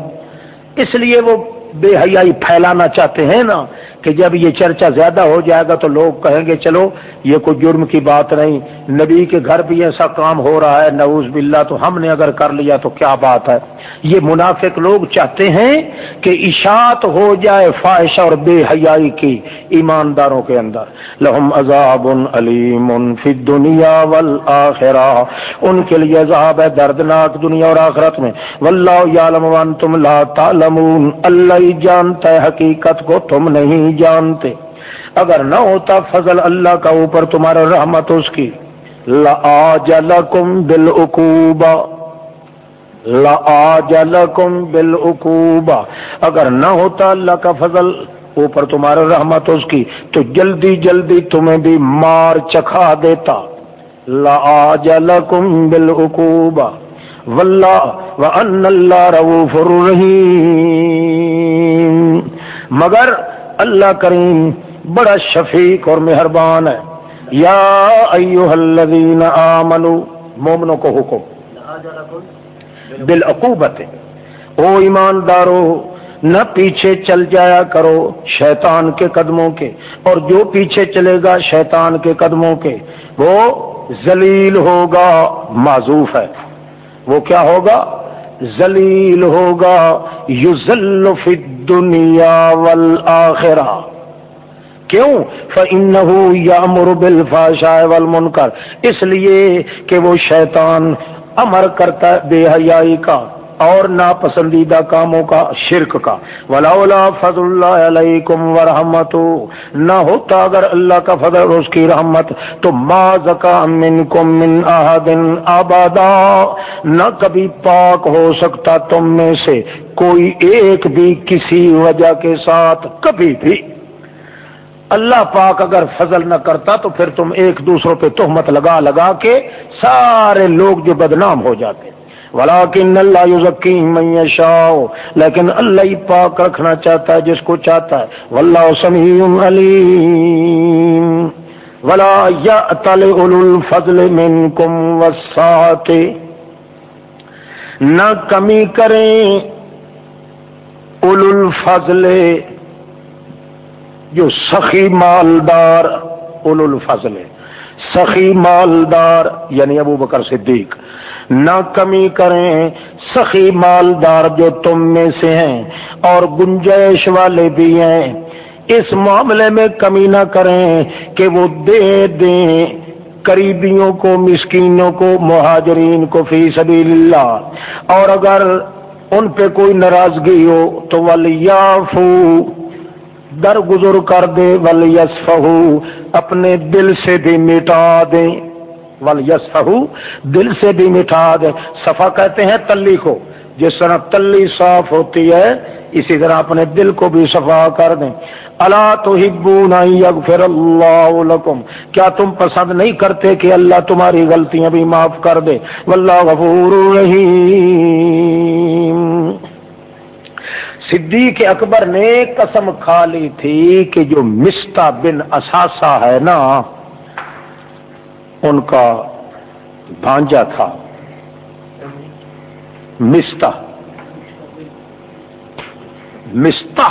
اس لیے وہ بے حیائی پھیلانا چاہتے ہیں نا کہ جب یہ چرچا زیادہ ہو جائے گا تو لوگ کہیں گے چلو، یہ کوئی جرم کی بات نہیں۔ نبی کے گھر بھی ایسا کام ہو رہا ہے نوز باللہ، تو ہم نے اگر کر لیا تو کیا بات ہے؟ یہ منافق لوگ چاہتے ہیں کہ اشاعت ہو جائے فائش اور بے حیائی کی ایمانداروں کے اندر۔ لہم عذاب علیم فی دنیا والآخرہ۔ ان کے لیے عذاب ہے دردناک دنیا اور آخرت میں۔ واللہ یعلم وانتم لا تعلمون۔ اللہ جانتا ہے حقیقت کو تم نہیں۔ جانتے۔ اگر نہ ہوتا فضل اللہ کا اوپر تمہارا رحمت اس کی۔ لَآجَلَكُمْ بِالْعُقُوبَ لَآجَلَكُمْ بِالْعُقُوبَ اگر نہ ہوتا اللہ کا فضل اوپر تمہارا رحمت اس کی، تو جلدی جلدی تمہیں بھی مار چکھا دیتا۔ لَآجَلَكُمْ بِالْعُقُوبَ واللہ وَأَنَّ اللَّهَ الرَّحِيمُ مگر اللہ کریم بڑا شفیق اور مہربان ہے۔ یا ایوہ الذین آمنو، مومنوں کو حکم۔ بالعقوبت، او ایماندارو، نہ پیچھے چل جایا کرو شیطان کے قدموں کے، اور جو پیچھے چلے گا شیطان کے قدموں کے۔ وہ ذلیل ہوگا، معذوف ہے۔ وہ کیا ہوگا؟ ذلیل ہوگا یوزل فی دنیا والآخرہ کیوں؟ فَإِنَّهُ يَأْمُرُ بِالْفَاشَاءِ وَالْمُنْكَرِ. اس لیے کہ وہ شیطان امر کرتا ہے بے حیائی کا۔ اور ناپسندیدہ کاموں کا، شرک کا۔ ولا فضل اللہ علیکم ورحمت نہ ہوتا اگر اللہ کا فضل اور اس کی رحمت، تو ما زکا منکم من احد آبادا نہ کبھی پاک ہو سکتا تم میں سے کوئی ایک بھی کسی وجہ کے ساتھ، کبھی بھی۔ اللہ پاک اگر فضل نہ کرتا، تو پھر تم ایک دوسروں پہ تہمت لگا لگا کے سارے لوگ جو بدنام ہو جاتے۔ ولاکن اللہ یوزکی میں شاہ لیکن اللہ ہی پاک رکھنا چاہتا ہے جس کو چاہتا ہے۔ واللہ سمیع علیم ولا یأتل اولو الفضل منکم والساعت نہ کمی کریں اولو الفضل۔ جو سخی مالدار اول الفضل۔ سخی مالدار یعنی ابو بکر صدیق۔ نہ کمی کریں سخی مالدار جو تم میں سے ہیں اور گنجائش والے بھی ہیں۔ اس معاملے میں کمی نہ کریں کہ وہ دے دیں قریبیوں کو، مسکینوں کو، مہاجرین کو فی سبیل اللہ۔ اور اگر ان پہ کوئی ناراضگی ہو تو ولیافو در گزر کر دے ول اپنے دل سے بھی مٹا دے ول یس دل سے بھی مٹا دے۔ صفا کہتے ہیں تلی کو۔ جس طرح تلی صاف ہوتی ہے، اسی طرح اپنے دل کو بھی صفا کر دیں۔ اللہ تو ہبو یغفر اللہ لکم۔ کیا تم پسند نہیں کرتے کہ اللہ تمہاری غلطیاں بھی معاف کر دے؟ واللہ غفور رحیم۔ صدیق اکبر نے قسم کھا لی تھی کہ جو مستا بن اثاثہ ہے نا ان کا بھانجا تھا مستا مستا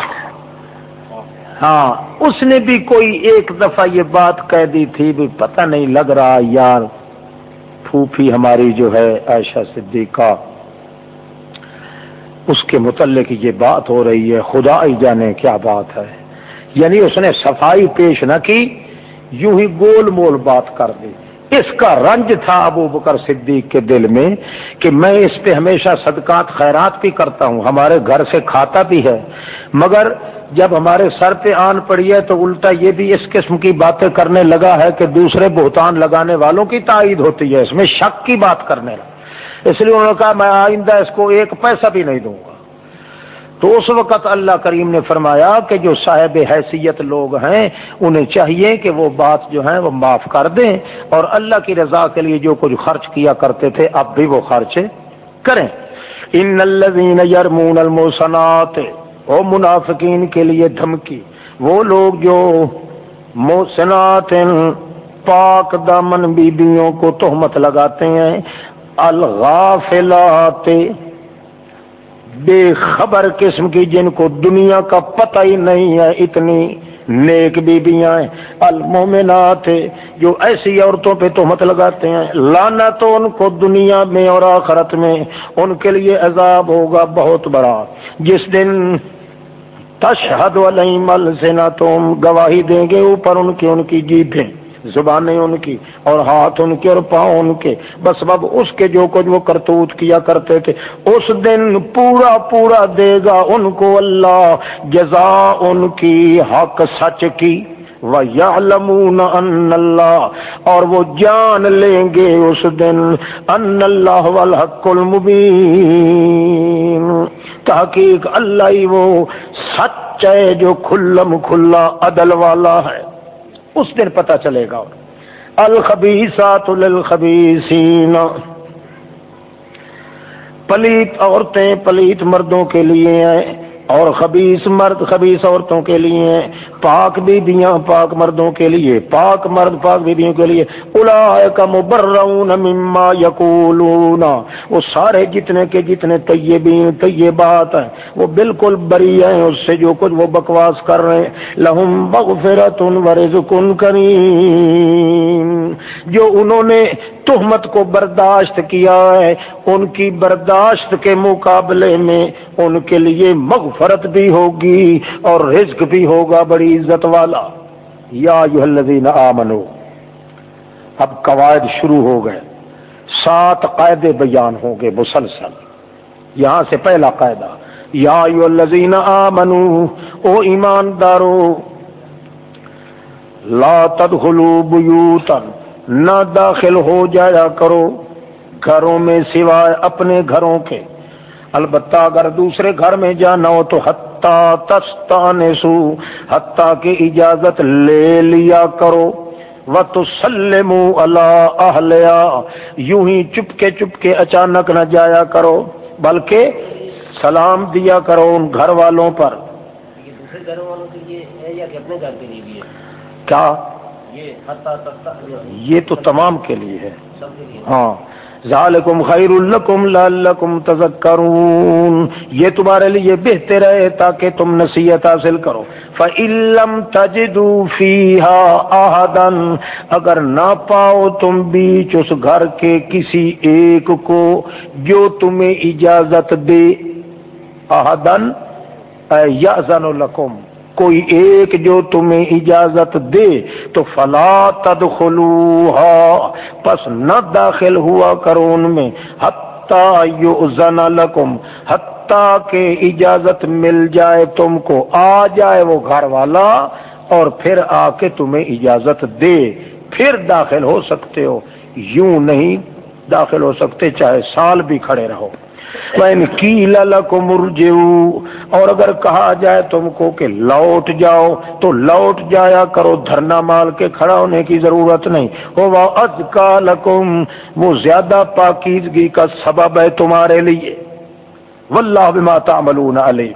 ہاں اس نے بھی کوئی ایک دفعہ یہ بات کہہ دی تھی، بھی پتہ نہیں لگ رہا، یار، پھوپھی ہماری جو ہے، عائشہ صدیقہ۔ اس کے متعلق یہ بات ہو رہی ہے خدا ہی جانے کیا بات ہے۔ یعنی اس نے صفائی پیش نہ کی، یوں ہی گول مول بات کر دی۔ اس کا رنج تھا ابو بکر صدیق کے دل میں کہ میں اس پہ ہمیشہ صدقات، خیرات بھی کرتا ہوں، ہمارے گھر سے کھاتا بھی ہے۔ مگر جب ہمارے سر پہ آن پڑی ہے تو الٹا یہ بھی اس قسم کی باتیں کرنے لگا ہے کہ دوسرے بہتان لگانے والوں کی تائید ہوتی ہے، اس میں شک کی بات کرنے لگا۔ اس لیے انہوں نے کہا، میں آئندہ اس کو ایک پیسہ بھی نہیں دوں گا۔ تو اس وقت اللہ کریم نے فرمایا کہ جو صاحب حیثیت لوگ ہیں، انہیں چاہیے کہ وہ بات جو ہے وہ معاف کر دیں اور اللہ کی رضا کے لیے جو کچھ خرچ کیا کرتے تھے، اب بھی وہ خرچ کریں۔ ان الذین یرمون الموسنات او منافقین کے لیے دھمکی، وہ لوگ جو موسنات پاک دامن بیبیوں کو تہمت لگاتے ہیں، الغافلات بے خبر قسم کی جن کو دنیا کا پتہ ہی نہیں ہے، اتنی نیک بیبیاں المومنات جو ایسی عورتوں پہ تہمت لگاتے ہیں۔ لانا تو ان کو دنیا میں اور آخرت میں، ان کے لیے عذاب ہوگا بہت بڑا۔ جس دن تشہد علیہم السنتم گواہی دیں گے اوپر ان کی ان کی جیبیں۔ زبانیں ان کی، اور ہاتھ ان کے اور پاؤں ان کے۔ بس بب اس کے جو کچھ وہ کرتوت کیا کرتے تھے، اس دن پورا پورا دے گا ان کو اللہ، جزا ان کی حق سچ کی۔ وَيَعْلَمُونَ أَنَّ اللَّهَ۔ اور وہ جان لیں گے اس دن ان اللہ والحق المبین تحقیق اللہ ہی وہ سچ ہے جو کھلم کھلا عدل والا ہے۔ اس دن پتا چلے گا۔ الخبیسات للخبیسین پلیت عورتیں پلیت مردوں کے لیے ہیں اور خبیص مرد خبیص عورتوں کے لیے پاک بیبیاں پاک مردوں کے لیے، پاک مرد پاک بیبیوں کے لیے الا مبرون مما یقولون۔ وہ سارے جتنے کے جتنے طیبین، طیبات ہیں، وہ بالکل بری ہیں، اس سے جو کچھ وہ بکواس کر رہے ہیں۔ لہم مغفرت ورزق کریم۔ جو انہوں نے تہمت کو برداشت کیا ہے، ان کی برداشت کے مقابلے میں ان کے لیے مغفرت بھی ہوگی اور رزق بھی ہوگا، بڑی عزت والا، یا آمنو، اب قواعد شروع ہو گئے، سات قاعدے بیان ہوں گے مسلسل۔ یہاں سے پہلا قاعدہ، یا الذین آمنو، او ایماندارو، لا تدخلوا بیوتا، نہ داخل ہو جایا کرو، گھروں میں سوائے اپنے گھروں کے۔ البتہ اگر دوسرے گھر میں جانا ہو تو حتیٰ تستانسو حتیٰ کی اجازت لے لیا کرو۔ و تو سلمو اللہ یوں ہی چپ کے چپ کے اچانک نہ جایا کرو بلکہ سلام دیا کرو ان گھر والوں پر۔ یہ دوسرے گھر والوں کے لیے ہے یا کہ اپنے گھر کے لیے بھی ہے؟ کیا؟ یہ تو تمام کے لیے ہے۔ ہاں۔ ذالکم خیر لکم لعلکم تذکرون۔ یہ تمہارے لیے بہتر ہے تاکہ تم نصیحت حاصل کرو۔ فَإِلَّمْ تَجِدُوا فِيهَا أَحَدًا، اگر نہ پاؤ تم بیچ اس گھر کے کسی ایک کو جو تمہیں اجازت دے۔ احدن یأذن لکم۔ کوئی ایک جو تمہیں اجازت دے تو فلا تدخلوها پس نہ داخل ہوا کرو ان میں، حتی یؤذن لکم، حتی کہ اجازت مل جائے تم کو، آ جائے وہ گھر والا اور پھر آ کے تمہیں اجازت دے، پھر داخل ہو سکتے ہو، یوں نہیں داخل ہو سکتے چاہے سال بھی کھڑے رہو۔ وَإِنْ قِيلَ لَكُمُ ارْجِعُوا اور اگر کہا جائے تم کو کہ لوٹ جاؤ تو لوٹ جایا کرو، دھرنا مال کے کھڑا ہونے کی ضرورت نہیں۔ ہوا ازکا لکم وہ زیادہ پاکیزگی کا سبب ہے تمہارے لیے۔ واللہ بما تعملون علی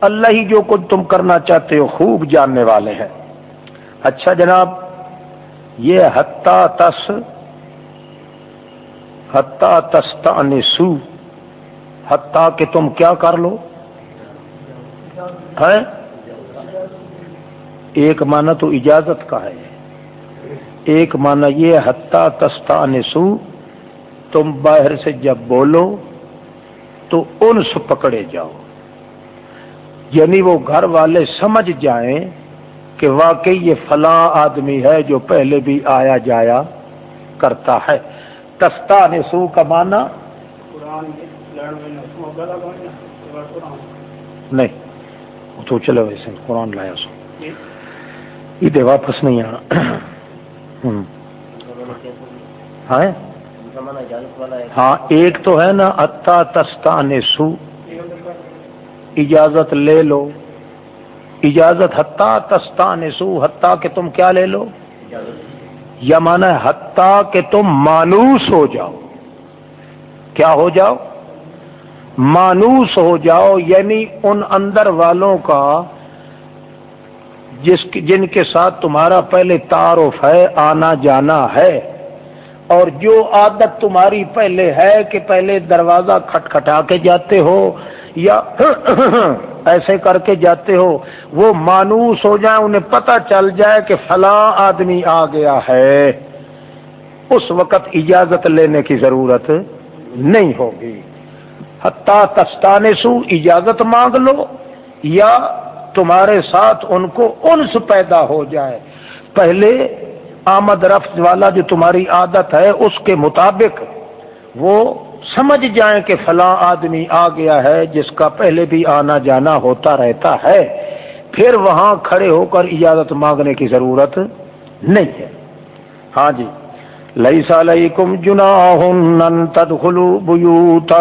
اللہ ہی جو کچھ تم کرنا چاہتے ہو خوب جاننے والے ہیں۔ اچھا جناب، یہ حتی تس حتی تستانسو حتیٰ کہ تم کیا کر لو؟ ہے؟ ایک معنی تو اجازت کا ہے۔ ایک معنی یہ حتیٰ تستانسو، تم باہر سے جب بولو تو انس پکڑے جاؤ۔ یعنی وہ گھر والے سمجھ جائیں کہ واقعی یہ فلاں آدمی ہے جو پہلے بھی آیا جایا کرتا ہے۔ تستانسو کا معنی نہیں تو چلو ویسے قرآن لایا سو یہ واپس نہیں آنا۔ ہاں ہاں ایک تو ہے نا، اتا تستان سو۔ اجازت لے لو۔ اجازت حتیٰ تستان سو حتیٰ کہ تم کیا لے لو؟ یا مانا ہے حتیٰ کہ تم مانوس ہو جاؤ۔ کیا ہو جاؤ؟ مانوس ہو جاؤ یعنی ان اندر والوں کا جس جن کے ساتھ تمہارا پہلے تعارف ہے، آنا جانا ہے۔ اور جو عادت تمہاری پہلے ہے کہ پہلے دروازہ کھٹکھٹا کے جاتے ہو یا ایسے کر کے جاتے ہو، وہ مانوس ہو جائیں، انہیں پتہ چل جائے کہ فلاں آدمی آ گیا ہے۔ اس وقت اجازت لینے کی ضرورت نہیں ہوگی۔ حتیٰ تستانے سو اجازت مانگ لو، یا تمہارے ساتھ ان کو انس پیدا ہو جائے۔ پہلے آمد رفت والا جو تمہاری عادت ہے، اس کے مطابق وہ سمجھ جائیں کہ فلاں آدمی آ گیا ہے، جس کا پہلے بھی آنا جانا ہوتا رہتا ہے۔ پھر وہاں کھڑے ہو کر اجازت مانگنے کی ضرورت نہیں ہے۔ ہاں جی۔ لئیس علیکم جناح ان تدخلوا بیوتا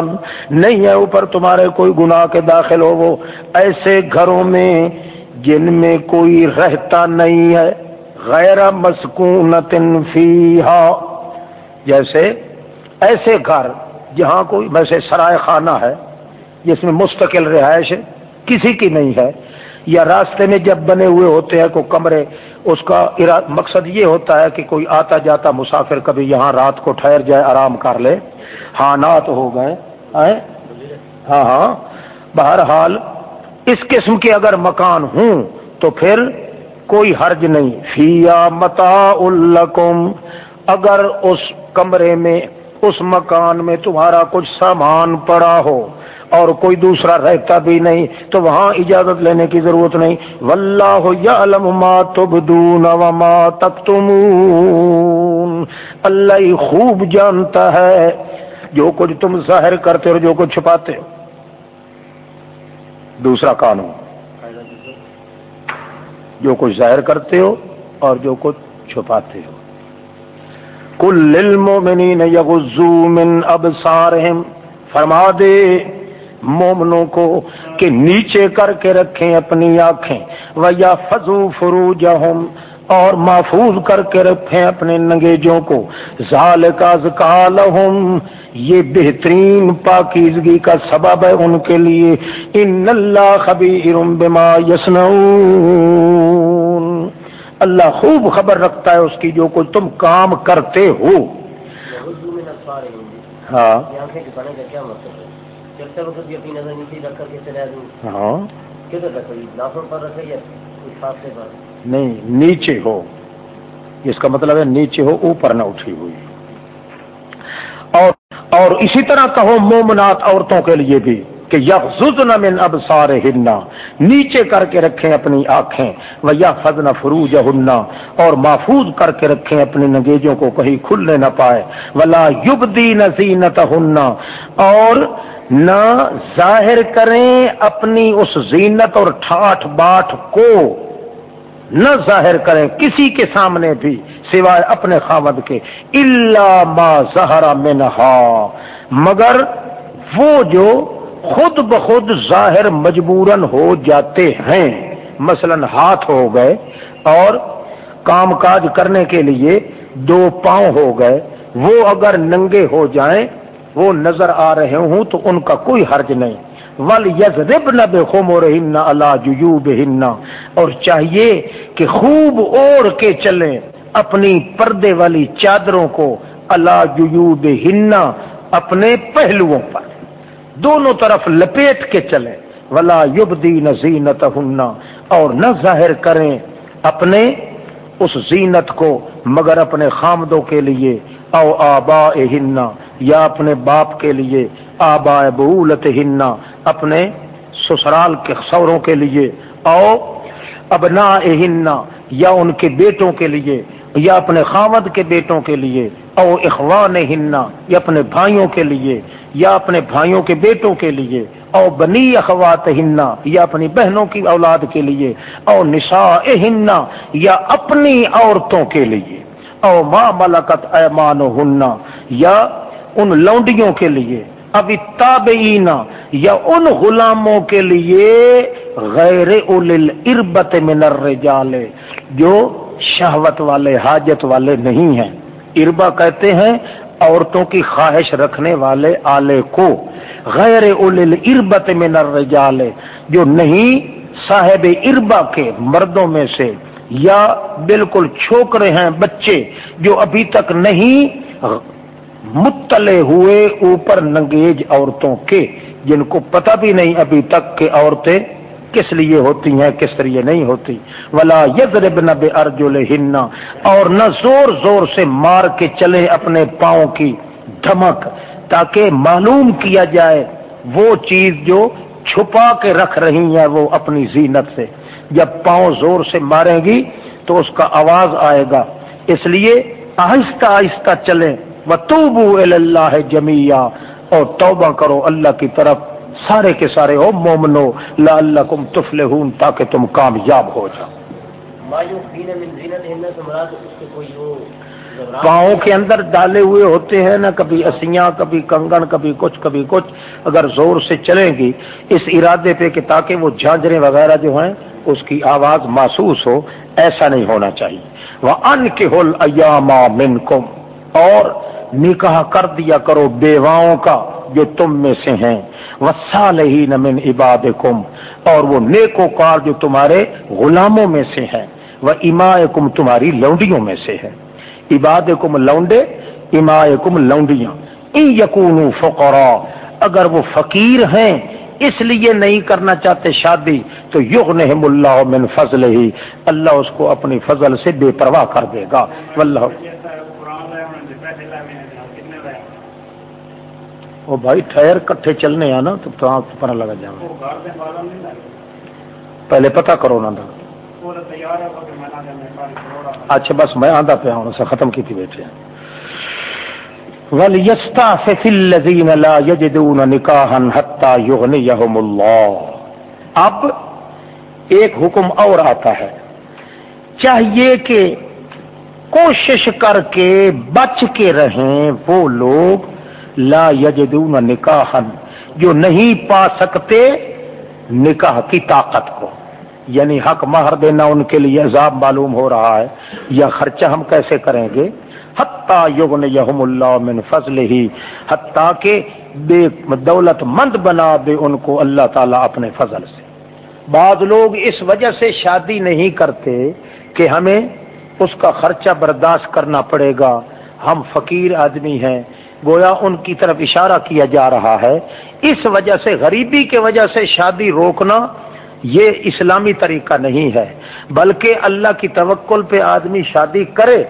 نہیں ہے اوپر تمہارے کوئی گناہ کے داخل ہو وہ۔ ایسے گھروں میں جن میں کوئی رہتا نہیں ہے، غیر مسکونت فیہا۔ جیسے ایسے گھر جہاں کوئی ویسے سرائے خانہ ہے، جس میں مستقل رہائش کسی کی نہیں ہے۔ یا راستے میں جب بنے ہوئے ہوتے ہیں، کوئی کمرے اس کا مقصد یہ ہوتا ہے کہ کوئی آتا جاتا مسافر کبھی یہاں رات کو ٹھہر جائے، آرام کر لے۔ ہاں نات ہو گئے۔ ہاں ہاں۔ بہرحال، اس قسم کے اگر مکان ہوں تو پھر کوئی حرج نہیں۔ فیا متا الکم اگر اس کمرے میں، اس مکان میں تمہارا کچھ سامان پڑا ہو اور کوئی دوسرا رہتا بھی نہیں، تو وہاں اجازت لینے کی ضرورت نہیں۔ واللہ یعلم ما تبدون وما تکتمون۔ اللہ ہی خوب جانتا ہے جو کچھ تم ظاہر کرتے ہو اور جو کچھ چھپاتے۔ ہو دوسرا قانون۔ جو کچھ ظاہر کرتے ہو اور جو کچھ چھپاتے ہو۔ کل للمؤمنین یغزو من ابصارہم۔ فرما دے مومنوں کو کہ نیچے کر کے رکھیں اپنی آنکھیں و یا فضو فروجہم اور محفوظ کر کے رکھیں اپنے نگیجوں کو۔ ظال کا لہم یہ بہترین پاکیزگی کا سبب ہے ان کے لیے۔ ان اللہ خبیر بما یسنعون اللہ خوب خبر رکھتا ہے اس کی جو کچھ تم کام کرتے ہو۔ ہاں چلتے وقت اپنی نظر نیچے رکھ کر کے چلے دوں۔ ہاں۔ کدھر رکھے ناخن پر رکھے یا کچھ فاصلے پر نہیں نیچے ہو۔ اس کا مطلب ہے نیچے ہو اوپر نہ اٹھی ہوئی۔ اور اور اسی طرح کہو مومنات عورتوں کے لیے بھی کہ یغزن من ابصار نیچے کر کے رکھیں اپنی آنکھیں۔ و یا فضن فروج اور محفوظ کر کے رکھیں اپنی نگیجوں کو کہیں کھلنے نہ پائے۔ ولا یبدی نزینت اور نہ ظاہر کریں اپنی اس زینت اور ٹھاٹ باٹ کو، نہ ظاہر کریں کسی کے سامنے بھی سوائے اپنے خامد کے اللہ ما زہرا منہا۔ مگر وہ جو خود بخود ظاہر مجبورن ہو جاتے ہیں، مثلا ہاتھ ہو گئے اور کام کاج کرنے کے لیے دو پاؤں ہو گئے، وہ اگر ننگے ہو جائیں وہ نظر آ رہے ہوں تو ان کا کوئی حرج نہیں۔ ول یز رب نہ بے خمور اللہ جیوب اور چاہیے کہ خوب اوڑھ کے چلیں اپنی پردے والی چادروں کو اللہ جیوب ہننا اپنے پہلوؤں پر۔ دونوں طرف لپیٹ کے چلیں۔ ولا یب دی زینت اور نہ ظاہر کریں اپنے اس زینت کو مگر اپنے خامدوں کے لیے۔ او آبا ہننا یا اپنے باپ کے لیے آبا بولت ہننا اپنے سسرال کے سوروں کے لیے، او ابنا ہننا یا ان کے بیٹوں کے لیے، یا اپنے خامد کے بیٹوں کے لیے، او اخوان ہننا یا اپنے بھائیوں کے لیے، یا اپنے بھائیوں کے بیٹوں کے لیے، او بنی اخوات ہننا یا اپنی بہنوں کی اولاد کے لیے، او نشا ہننا یا اپنی عورتوں کے لیے، او ماں ملکت ایمان ہننا یا ان لونڈیوں کے لیے اب تابعینہ یا ان غلاموں کے لیے غیر اربت من الرجال، جو شہوت والے، حاجت والے نہیں ہیں۔ اربا کہتے ہیں عورتوں کی خواہش رکھنے والے آلے کو۔ غیر اربت من الرجال، جو نہیں، صاحب اربا کے مردوں میں سے، یا بالکل چھوکرے ہیں بچے، جو ابھی تک نہیں متلے ہوئے اوپر ننگیج عورتوں کے، جن کو پتہ بھی نہیں ابھی تک کہ عورتیں کس لیے ہوتی ہیں، کس لیے نہیں ہوتی۔ ولا یزرب نب ارجل ہننا اور نہ زور زور سے مار کے چلے اپنے پاؤں کی دھمک، تاکہ معلوم کیا جائے وہ چیز جو چھپا کے رکھ رہی ہیں وہ اپنی زینت سے۔ جب پاؤں زور سے مارے گی تو اس کا آواز آئے گا۔ اس لیے آہستہ آہستہ چلیں۔ اللہ جمیا اور توبہ کرو اللہ کی طرف۔ سارے کے سارے ہو مومنو لا اللہ کم تفل تاکہ تم کامیاب ہو جاؤ۔ پاؤں کے اندر ڈالے ہوئے ہوتے ہیں نا کبھی اسیاں کبھی کنگن کبھی کچھ کبھی کچھ۔ اگر زور سے چلیں گی اس ارادے پہ کہ تاکہ وہ جھانجرے وغیرہ جو ہیں اس کی آواز محسوس ہو ایسا نہیں ہونا چاہیے۔ وہ ان کے ہول ایاما من اور نکاح کر دیا کرو بیواؤں کا جو تم میں سے ہیں۔ وسال ہی نمن عباد اور وہ نیکو کار جو تمہارے غلاموں میں سے ہیں۔ وہ اما کم تمہاری لونڈیوں میں سے ہے عباد کم لونڈے اما کم لونڈیاں۔ ان یقون فقرا اگر وہ فقیر ہیں، اس لیے نہیں کرنا چاہتے شادی، تو یغ اللہ من فضل ہی اللہ اس کو اپنی فضل سے بے پرواہ کر دے گا۔ واللہ۔ وہ بھائی ٹھہر کٹھے چلنے آ نا تو پتہ لگا جائے پہلے پتہ کرو نا اچھا بس میں آدھا پیا ہوں سے ختم کی تھی بیٹھے وَلْيَسْتَعْفِفِ الَّذِينَ لَا يَجِدُونَ نِكَاحًا حَتَّى يُغْنِيَهُمُ اللَّهُ۔ اب ایک حکم اور آتا ہے۔ چاہیے کہ کوشش کر کے بچ کے رہیں وہ لوگ لا یجدون نکاحن جو نہیں پا سکتے نکاح کی طاقت کو۔ یعنی حق مہر دینا ان کے لیے عذاب معلوم ہو رہا ہے، یا خرچہ ہم کیسے کریں گے؟ حتیٰ یغن یحم اللہ من فضل ہی حتیٰ کہ بے دولت مند بنا دے ان کو اللہ تعالیٰ اپنے فضل سے۔ بعض لوگ اس وجہ سے شادی نہیں کرتے کہ ہمیں اس کا خرچہ برداشت کرنا پڑے گا۔ ہم فقیر آدمی ہیں گویا ان کی طرف اشارہ کیا جا رہا ہے۔ اس وجہ سے غریبی کے وجہ سے شادی روکنا یہ اسلامی طریقہ نہیں ہے۔ بلکہ اللہ کی توکل پہ آدمی شادی کرے۔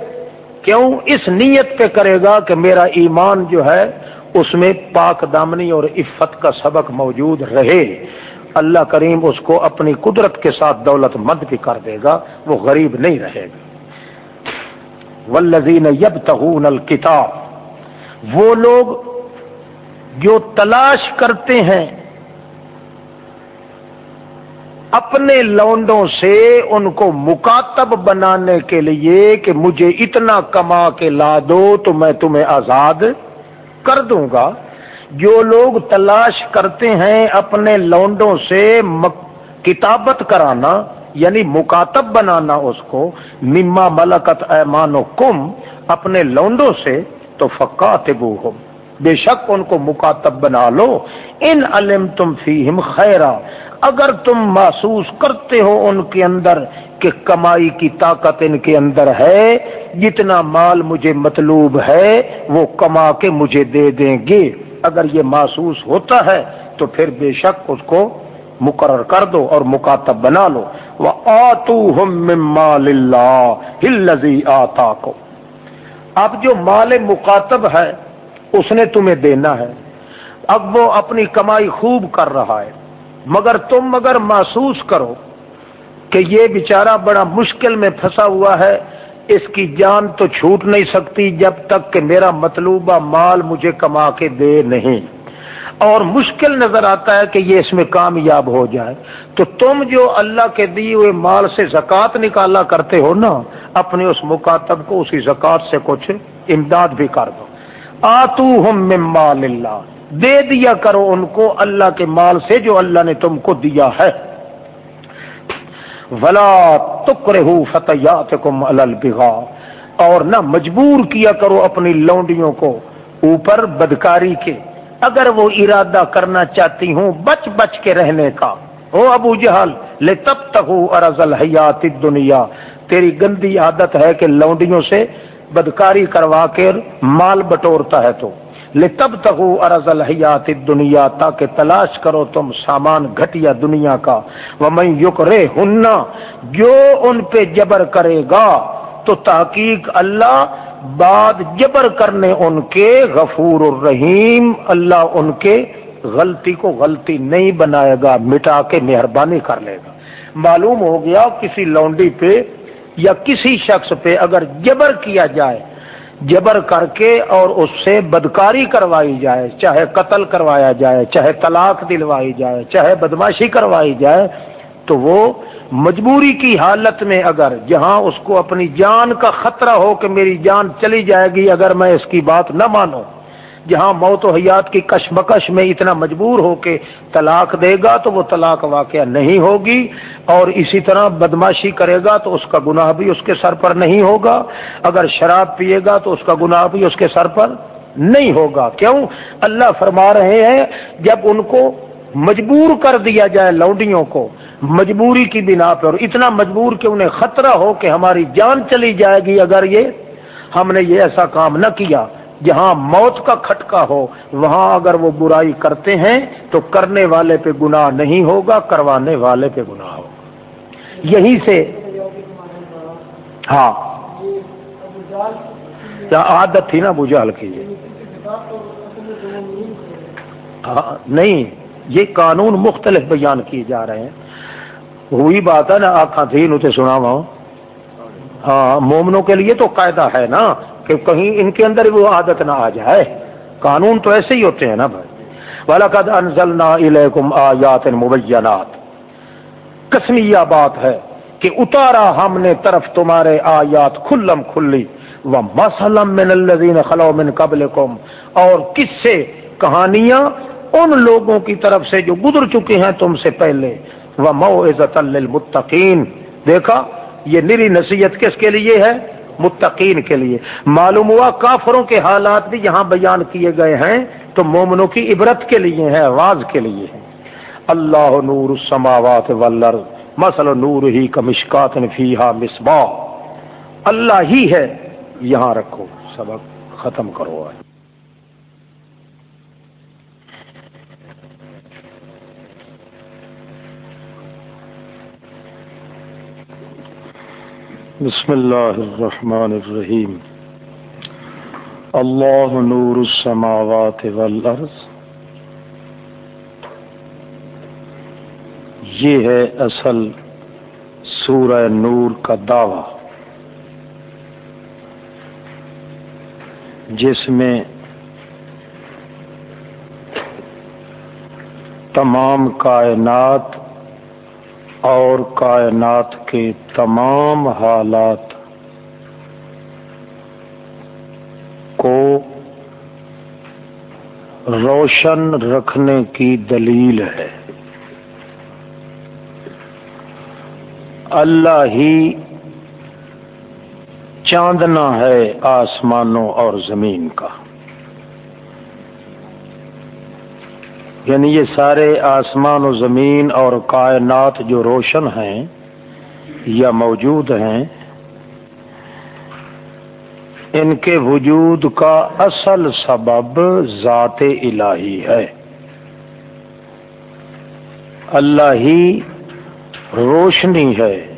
کیوں؟ اس نیت پہ کرے گا کہ میرا ایمان جو ہے، اس میں پاک دامنی اور عفت کا سبق موجود رہے۔ اللہ کریم اس کو اپنی قدرت کے ساتھ دولت مند بھی کر دے گا، وہ غریب نہیں رہے گا۔ ولزین یب الکتاب وہ لوگ جو تلاش کرتے ہیں اپنے لونڈوں سے ان کو مکاتب بنانے کے لیے کہ مجھے اتنا کما کے لا دو تو میں تمہیں آزاد کر دوں گا، جو لوگ تلاش کرتے ہیں اپنے لونڈوں سے کتابت کرانا یعنی مکاتب بنانا اس کو، مما ملکت ایمان و کم اپنے لونڈوں سے تو فکات بے شک ان کو مکاتب بنا لو۔ ان علم تم فیم خیرا۔ اگر تم محسوس کرتے ہو ان کے اندر کہ کمائی کی طاقت ان کے اندر ہے، جتنا مال مجھے مطلوب ہے، وہ کما کے مجھے دے دیں گے۔ اگر یہ محسوس ہوتا ہے تو پھر بے شک اس کو مقرر کر دو اور مکاتب بنا لو۔ وہ آتو مال آتا کو اب جو مال مکاتب ہے، اس نے تمہیں دینا ہے۔ اب وہ اپنی کمائی خوب کر رہا ہے۔ مگر تم اگر محسوس کرو کہ یہ بیچارہ بڑا مشکل میں پھنسا ہوا ہے۔ اس کی جان تو چھوٹ نہیں سکتی جب تک کہ میرا مطلوبہ مال مجھے کما کے دے نہیں۔ اور مشکل نظر آتا ہے کہ یہ اس میں کامیاب ہو جائے۔ تو تم جو اللہ کے دیے ہوئے مال سے زکوٰۃ نکالا کرتے ہو نا، اپنے اس مکاتب کو، اسی زکوٰۃ سے کچھ امداد بھی کر دو۔ آتو ہم مال اللہ۔ دے دیا کرو ان کو اللہ کے مال سے جو اللہ نے تم کو دیا ہے۔ ولا تک رہو فتحت کم البغا اور نہ مجبور کیا کرو اپنی لونڈیوں کو اوپر بدکاری کے۔ اگر وہ ارادہ کرنا چاہتی ہوں، بچ بچ کے رہنے کا۔ ہو ابو جہل لے تب تک ارض الحیات دنیا تیری گندی عادت ہے کہ لونڈیوں سے بدکاری کروا کے مال بٹورتا ہے تو۔ لے تب تک ارض الحیات دنیا تاکہ تلاش کرو تم سامان گھٹیا دنیا کا۔ وہ میں یق رے ہننا جو ان پہ جبر کرے گا، تو تحقیق اللہ بعد جبر کرنے ان کے غفور الرحیم، اللہ ان کے غلطی کو غلطی نہیں بنائے گا، مٹا کے مہربانی کر لے گا۔ معلوم ہو گیا کسی لونڈی پہ یا کسی شخص پہ اگر جبر کیا جائے، جبر کر کے اور اس سے بدکاری کروائی جائے، چاہے قتل کروایا جائے، چاہے طلاق دلوائی جائے، چاہے بدماشی کروائی جائے، تو وہ مجبوری کی حالت میں اگر جہاں اس کو اپنی جان کا خطرہ ہو کہ میری جان چلی جائے گی، اگر میں اس کی بات نہ مانوں، جہاں موت و حیات کی کشمکش میں اتنا مجبور ہو کے طلاق دے گا تو وہ طلاق واقعہ نہیں ہوگی اور اسی طرح بدماشی کرے گا تو اس کا گناہ بھی اس کے سر پر نہیں ہوگا۔ اگر شراب پیے گا تو اس کا گناہ بھی اس کے سر پر نہیں ہوگا۔ کیوں؟ اللہ فرما رہے ہیں، جب ان کو مجبور کر دیا جائے لوڈیوں کو مجبوری کی بنا پر اور اتنا مجبور کہ انہیں خطرہ ہو کہ ہماری جان چلی جائے گی۔ اگر یہ ہم نے یہ ایسا کام نہ کیا، جہاں موت کا کھٹکا ہو، وہاں اگر وہ برائی کرتے ہیں، تو کرنے والے پہ گناہ نہیں ہوگا، کروانے والے پہ گناہ ہوگا۔ یہی سے ہاں۔ عادت تھی نا بجال کی ہاں، نہیں، یہ قانون مختلف بیان کیے جا رہے ہیں۔ وہی بات ہے نا آخا تھی نتے سنا ہوا۔ ہاں مومنوں کے لیے تو قاعدہ ہے نا کہ کہیں ان کے اندر وہ عادت نہ آ جائے۔ قانون تو ایسے ہی ہوتے ہیں نا بھائی۔ والا قد انزل نہ آیات مبینات کسمیا بات ہے کہ اتارا ہم نے طرف تمہارے آیات کھلم کھلی۔ وہ مسلم من الزین خلو من اور کس سے؟ کہانیاں ان لوگوں کی طرف سے جو گزر چکے ہیں تم سے پہلے۔ وہ مو دیکھا، یہ نری نصیحت کس کے لیے ہے؟ متقین کے لیے۔ معلوم ہوا کافروں کے حالات بھی یہاں بیان کیے گئے ہیں، تو مومنوں کی عبرت کے لیے ہے آواز کے لیے ہے اللہ نور السماوات والارض، مثل نور ہی کا مشکات فیہا مصباح۔ اللہ ہی ہے، یہاں رکھو۔ سبق ختم کرو آئے بسم اللہ الرحمن الرحیم. اللہ نور السماوات والارض. یہ ہے اصل سورہ نور کا دعوی. جس میں تمام کائنات اور کائنات کے تمام حالات کو روشن رکھنے کی دلیل ہے۔ اللہ ہی چاندنا ہے آسمانوں اور زمین کا۔ یعنی یہ سارے آسمان و زمین اور کائنات جو روشن ہیں یا موجود ہیں، ان کے وجود کا اصل سبب ذات الہی ہے۔ اللہ ہی روشنی ہے،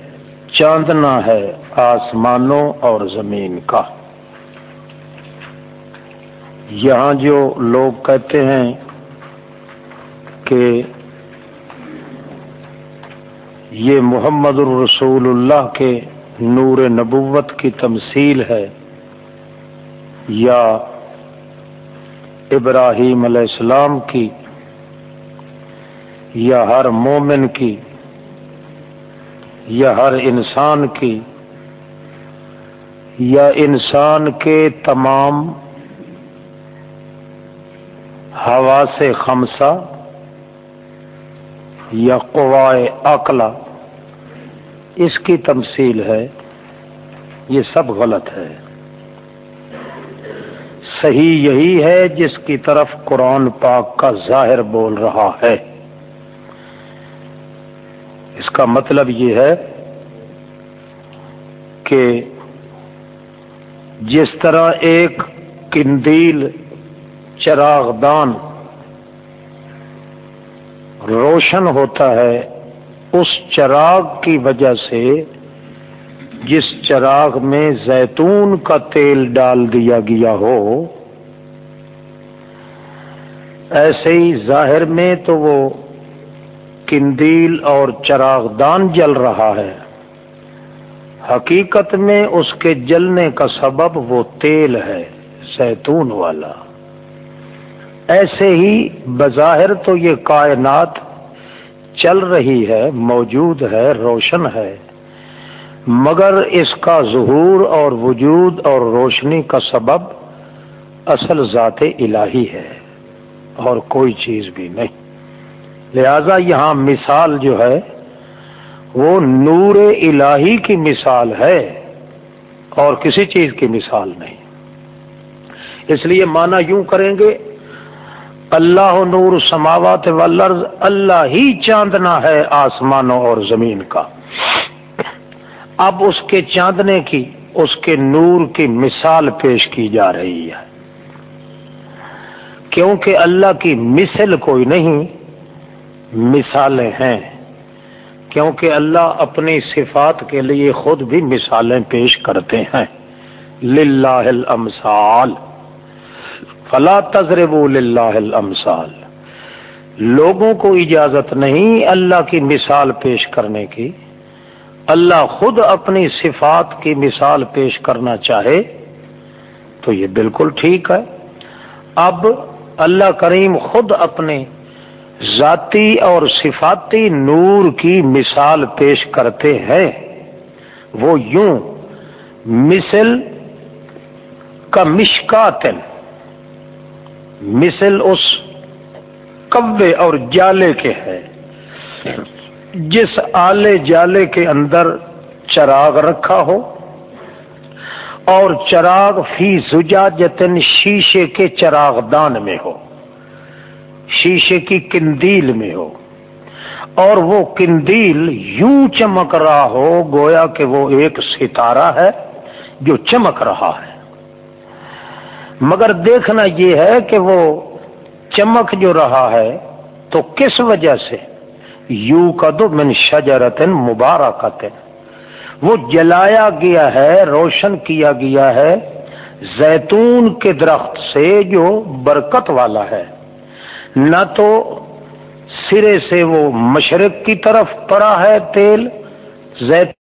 چاندنا ہے آسمانوں اور زمین کا۔ یہاں جو لوگ کہتے ہیں کہ یہ محمد الرسول اللہ کے نور نبوت کی تمثیل ہے یا ابراہیم علیہ السلام کی یا ہر مومن کی یا ہر انسان کی یا انسان کے تمام ہوا سے خمسہ یا قوائے اقلا اس کی تمثیل ہے، یہ سب غلط ہے۔ صحیح یہی ہے جس کی طرف قرآن پاک کا ظاہر بول رہا ہے۔ اس کا مطلب یہ ہے کہ جس طرح ایک کندیل چراغ دان روشن ہوتا ہے اس چراغ کی وجہ سے جس چراغ میں زیتون کا تیل ڈال دیا گیا ہو۔ ایسے ہی ظاہر میں تو وہ کندیل اور چراغ دان جل رہا ہے۔ حقیقت میں اس کے جلنے کا سبب وہ تیل ہے، زیتون والا۔ ایسے ہی بظاہر تو یہ کائنات چل رہی ہے، موجود ہے، روشن ہے۔ مگر اس کا ظہور اور وجود اور روشنی کا سبب اصل ذات الہی ہے اور کوئی چیز بھی نہیں۔ لہذا یہاں مثال جو ہے، وہ نور الہی کی مثال ہے اور کسی چیز کی مثال نہیں۔ اس لیے مانا یوں کریں گے اللہ نور سماوات والارض، اللہ ہی چاندنا ہے آسمانوں اور زمین کا۔ اب اس کے چاندنے کی، اس کے نور کی مثال پیش کی جا رہی ہے۔ کیونکہ اللہ کی مثل کوئی نہیں، مثالیں ہیں۔ کیونکہ اللہ اپنی صفات کے لیے خود بھی مثالیں پیش کرتے ہیں۔ للہ الامثال۔ فلا تذرب اللہ الامثال۔ لوگوں کو اجازت نہیں اللہ کی مثال پیش کرنے کی۔ اللہ خود اپنی صفات کی مثال پیش کرنا چاہے تو یہ بالکل ٹھیک ہے۔ اب اللہ کریم خود اپنے ذاتی اور صفاتی نور کی مثال پیش کرتے ہیں۔ وہ یوں، مثل کا مشکاتن۔ مثل اس کبے اور جالے کے ہے جس آلے جالے کے اندر چراغ رکھا ہو اور چراغ فی زجاجتن شیشے کے چراغ دان میں ہو، شیشے کی کندیل میں ہو، اور وہ کندیل یوں چمک رہا ہو گویا کہ وہ ایک ستارہ ہے جو چمک رہا ہے۔ مگر دیکھنا یہ ہے کہ وہ چمک جو رہا ہے تو کس وجہ سے؟ یو کا دو من شجرتن مبارکت وہ جلایا گیا ہے، روشن کیا گیا ہے زیتون کے درخت سے جو برکت والا ہے۔ نہ تو سرے سے وہ مشرق کی طرف پڑا ہے تیل زیتون